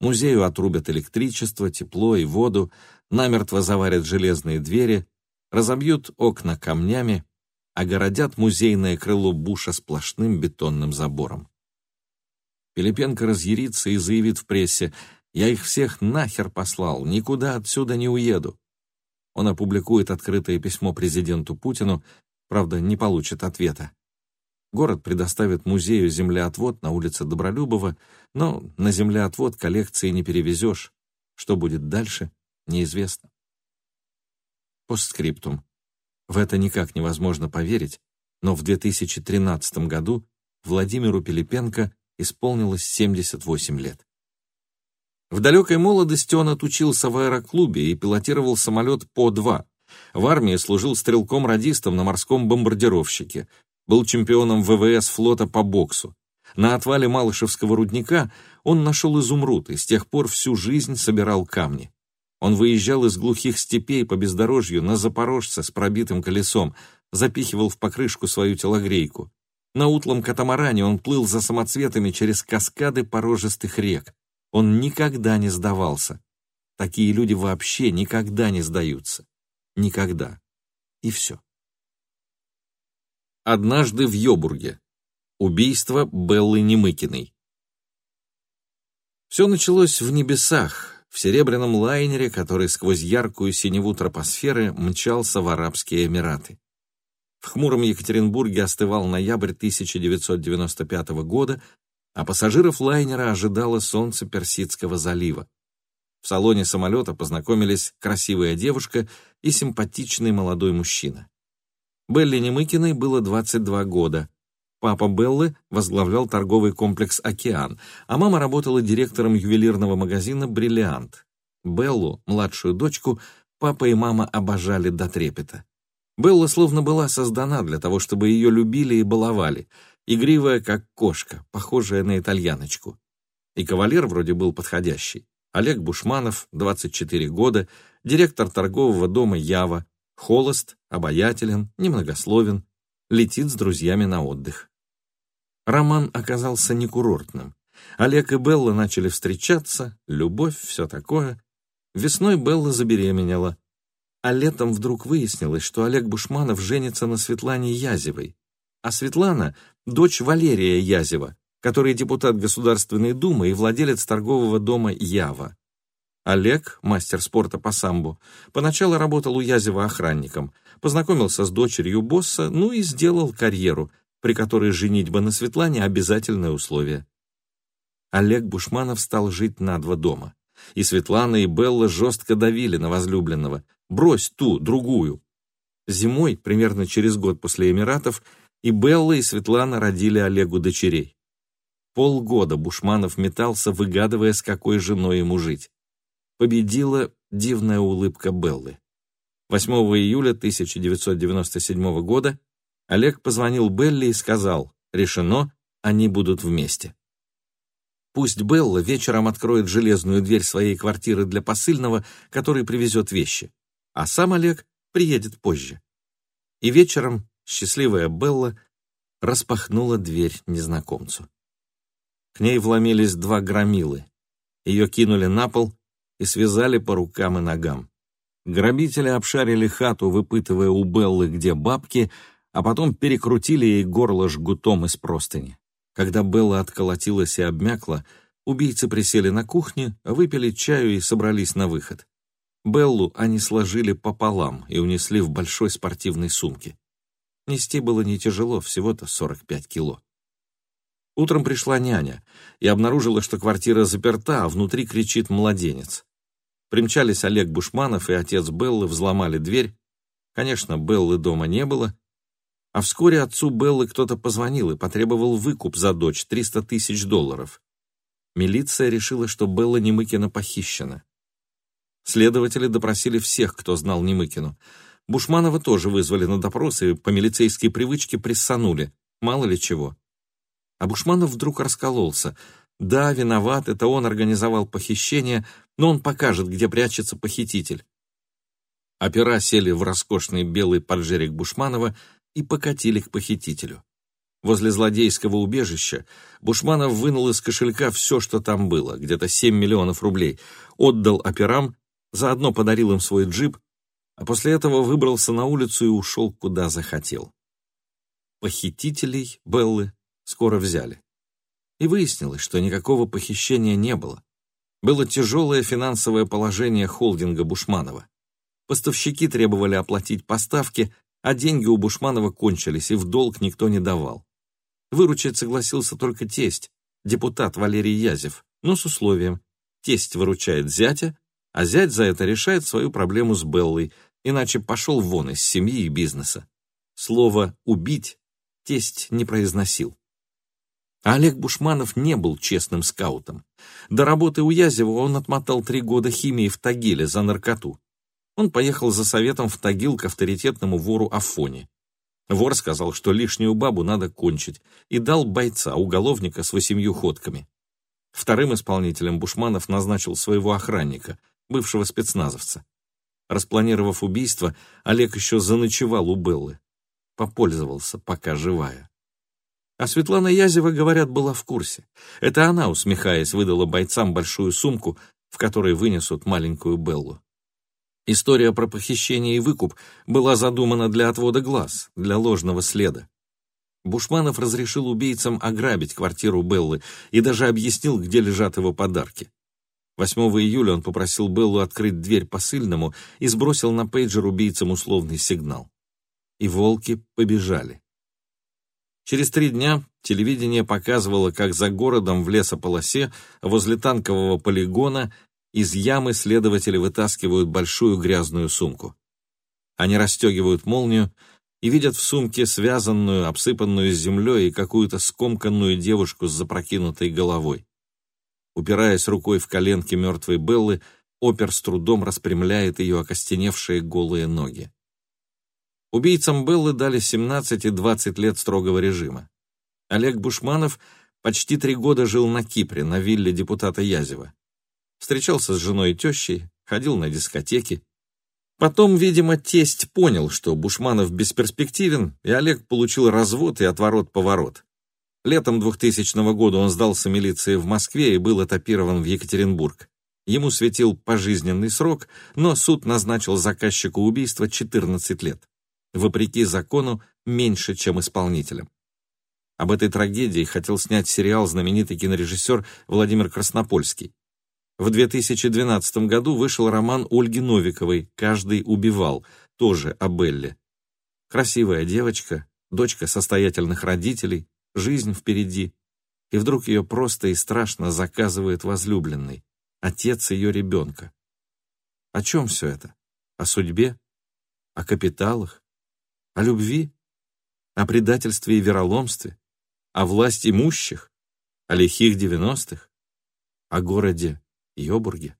музею отрубят электричество, тепло и воду, намертво заварят железные двери, разобьют окна камнями, огородят музейное крыло Буша сплошным бетонным забором. Пилипенко разъярится и заявит в прессе «Я их всех нахер послал, никуда отсюда не уеду». Он опубликует открытое письмо президенту Путину, правда, не получит ответа. Город предоставит музею землеотвод на улице Добролюбова, но на землеотвод коллекции не перевезешь. Что будет дальше, неизвестно. Постскриптум. В это никак невозможно поверить, но в 2013 году Владимиру Пилипенко исполнилось 78 лет. В далекой молодости он отучился в аэроклубе и пилотировал самолет По-2. В армии служил стрелком-радистом на морском бомбардировщике, был чемпионом ВВС флота по боксу. На отвале Малышевского рудника он нашел изумруд и с тех пор всю жизнь собирал камни. Он выезжал из глухих степей по бездорожью на Запорожце с пробитым колесом, запихивал в покрышку свою телогрейку. На утлом катамаране он плыл за самоцветами через каскады порожистых рек. Он никогда не сдавался. Такие люди вообще никогда не сдаются. Никогда. И все. Однажды в Йобурге. Убийство Беллы Немыкиной. Все началось в небесах, в серебряном лайнере, который сквозь яркую синеву тропосферы мчался в Арабские Эмираты. В хмуром Екатеринбурге остывал ноябрь 1995 года, а пассажиров лайнера ожидало солнце Персидского залива. В салоне самолета познакомились красивая девушка и симпатичный молодой мужчина. Белли Немыкиной было 22 года. Папа Беллы возглавлял торговый комплекс «Океан», а мама работала директором ювелирного магазина «Бриллиант». Беллу, младшую дочку, папа и мама обожали до трепета. Белла словно была создана для того, чтобы ее любили и баловали, игривая, как кошка, похожая на итальяночку. И кавалер вроде был подходящий. Олег Бушманов, 24 года, директор торгового дома «Ява», холост, обаятелен, немногословен, летит с друзьями на отдых. Роман оказался некурортным. Олег и Белла начали встречаться, любовь, все такое. Весной Белла забеременела. А летом вдруг выяснилось, что Олег Бушманов женится на Светлане Язевой, а Светлана — дочь Валерия Язева, который депутат Государственной Думы и владелец торгового дома «Ява». Олег, мастер спорта по самбо, поначалу работал у Язева охранником, познакомился с дочерью босса, ну и сделал карьеру, при которой женитьба на Светлане — обязательное условие. Олег Бушманов стал жить на два дома. И Светлана, и Белла жестко давили на возлюбленного. «Брось ту, другую». Зимой, примерно через год после Эмиратов, и Белла, и Светлана родили Олегу дочерей. Полгода Бушманов метался, выгадывая, с какой женой ему жить. Победила дивная улыбка Беллы. 8 июля 1997 года Олег позвонил Белле и сказал, решено, они будут вместе. Пусть Белла вечером откроет железную дверь своей квартиры для посыльного, который привезет вещи, а сам Олег приедет позже. И вечером счастливая Белла распахнула дверь незнакомцу. К ней вломились два громилы. Ее кинули на пол и связали по рукам и ногам. Грабители обшарили хату, выпытывая у Беллы, где бабки, а потом перекрутили ей горло жгутом из простыни. Когда Белла отколотилась и обмякла, убийцы присели на кухне, выпили чаю и собрались на выход. Беллу они сложили пополам и унесли в большой спортивной сумке. Нести было не тяжело, всего-то 45 кило. Утром пришла няня и обнаружила, что квартира заперта, а внутри кричит младенец. Примчались Олег Бушманов и отец Беллы, взломали дверь. Конечно, Беллы дома не было. А вскоре отцу Беллы кто-то позвонил и потребовал выкуп за дочь 300 тысяч долларов. Милиция решила, что Белла Немыкина похищена. Следователи допросили всех, кто знал Немыкину. Бушманова тоже вызвали на допрос и по милицейской привычке прессанули. Мало ли чего. А Бушманов вдруг раскололся. Да, виноват, это он организовал похищение, но он покажет, где прячется похититель. Опера сели в роскошный белый поджерик Бушманова и покатили к похитителю. Возле злодейского убежища Бушманов вынул из кошелька все, что там было, где-то 7 миллионов рублей, отдал операм, заодно подарил им свой джип, а после этого выбрался на улицу и ушел, куда захотел. Похитителей Беллы скоро взяли. И выяснилось, что никакого похищения не было. Было тяжелое финансовое положение холдинга Бушманова. Поставщики требовали оплатить поставки, а деньги у Бушманова кончились, и в долг никто не давал. Выручить согласился только тесть, депутат Валерий Язев, но с условием. Тесть выручает зятя, а зять за это решает свою проблему с Беллой, иначе пошел вон из семьи и бизнеса. Слово «убить» тесть не произносил. А Олег Бушманов не был честным скаутом. До работы у Язева он отмотал три года химии в Тагиле за наркоту. Он поехал за советом в Тагил к авторитетному вору Афоне. Вор сказал, что лишнюю бабу надо кончить, и дал бойца, уголовника с восемью ходками. Вторым исполнителем Бушманов назначил своего охранника, бывшего спецназовца. Распланировав убийство, Олег еще заночевал у Беллы. Попользовался, пока живая. А Светлана Язева, говорят, была в курсе. Это она, усмехаясь, выдала бойцам большую сумку, в которой вынесут маленькую Беллу. История про похищение и выкуп была задумана для отвода глаз, для ложного следа. Бушманов разрешил убийцам ограбить квартиру Беллы и даже объяснил, где лежат его подарки. 8 июля он попросил Беллу открыть дверь посыльному и сбросил на пейджер убийцам условный сигнал. И волки побежали. Через три дня телевидение показывало, как за городом в лесополосе возле танкового полигона из ямы следователи вытаскивают большую грязную сумку. Они расстегивают молнию и видят в сумке связанную, обсыпанную землей и какую-то скомканную девушку с запрокинутой головой. Упираясь рукой в коленки мертвой Беллы, опер с трудом распрямляет ее окостеневшие голые ноги. Убийцам Беллы дали 17 и 20 лет строгого режима. Олег Бушманов почти три года жил на Кипре, на вилле депутата Язева. Встречался с женой и тещей, ходил на дискотеки. Потом, видимо, тесть понял, что Бушманов бесперспективен, и Олег получил развод и отворот-поворот. Летом 2000 года он сдался милиции в Москве и был этапирован в Екатеринбург. Ему светил пожизненный срок, но суд назначил заказчику убийства 14 лет вопреки закону, меньше, чем исполнителям. Об этой трагедии хотел снять сериал знаменитый кинорежиссер Владимир Краснопольский. В 2012 году вышел роман Ольги Новиковой «Каждый убивал», тоже о Белле. Красивая девочка, дочка состоятельных родителей, жизнь впереди. И вдруг ее просто и страшно заказывает возлюбленный, отец ее ребенка. О чем все это? О судьбе? О капиталах? О любви? О предательстве и вероломстве? О власть имущих? О лихих девяностых? О городе Йобурге?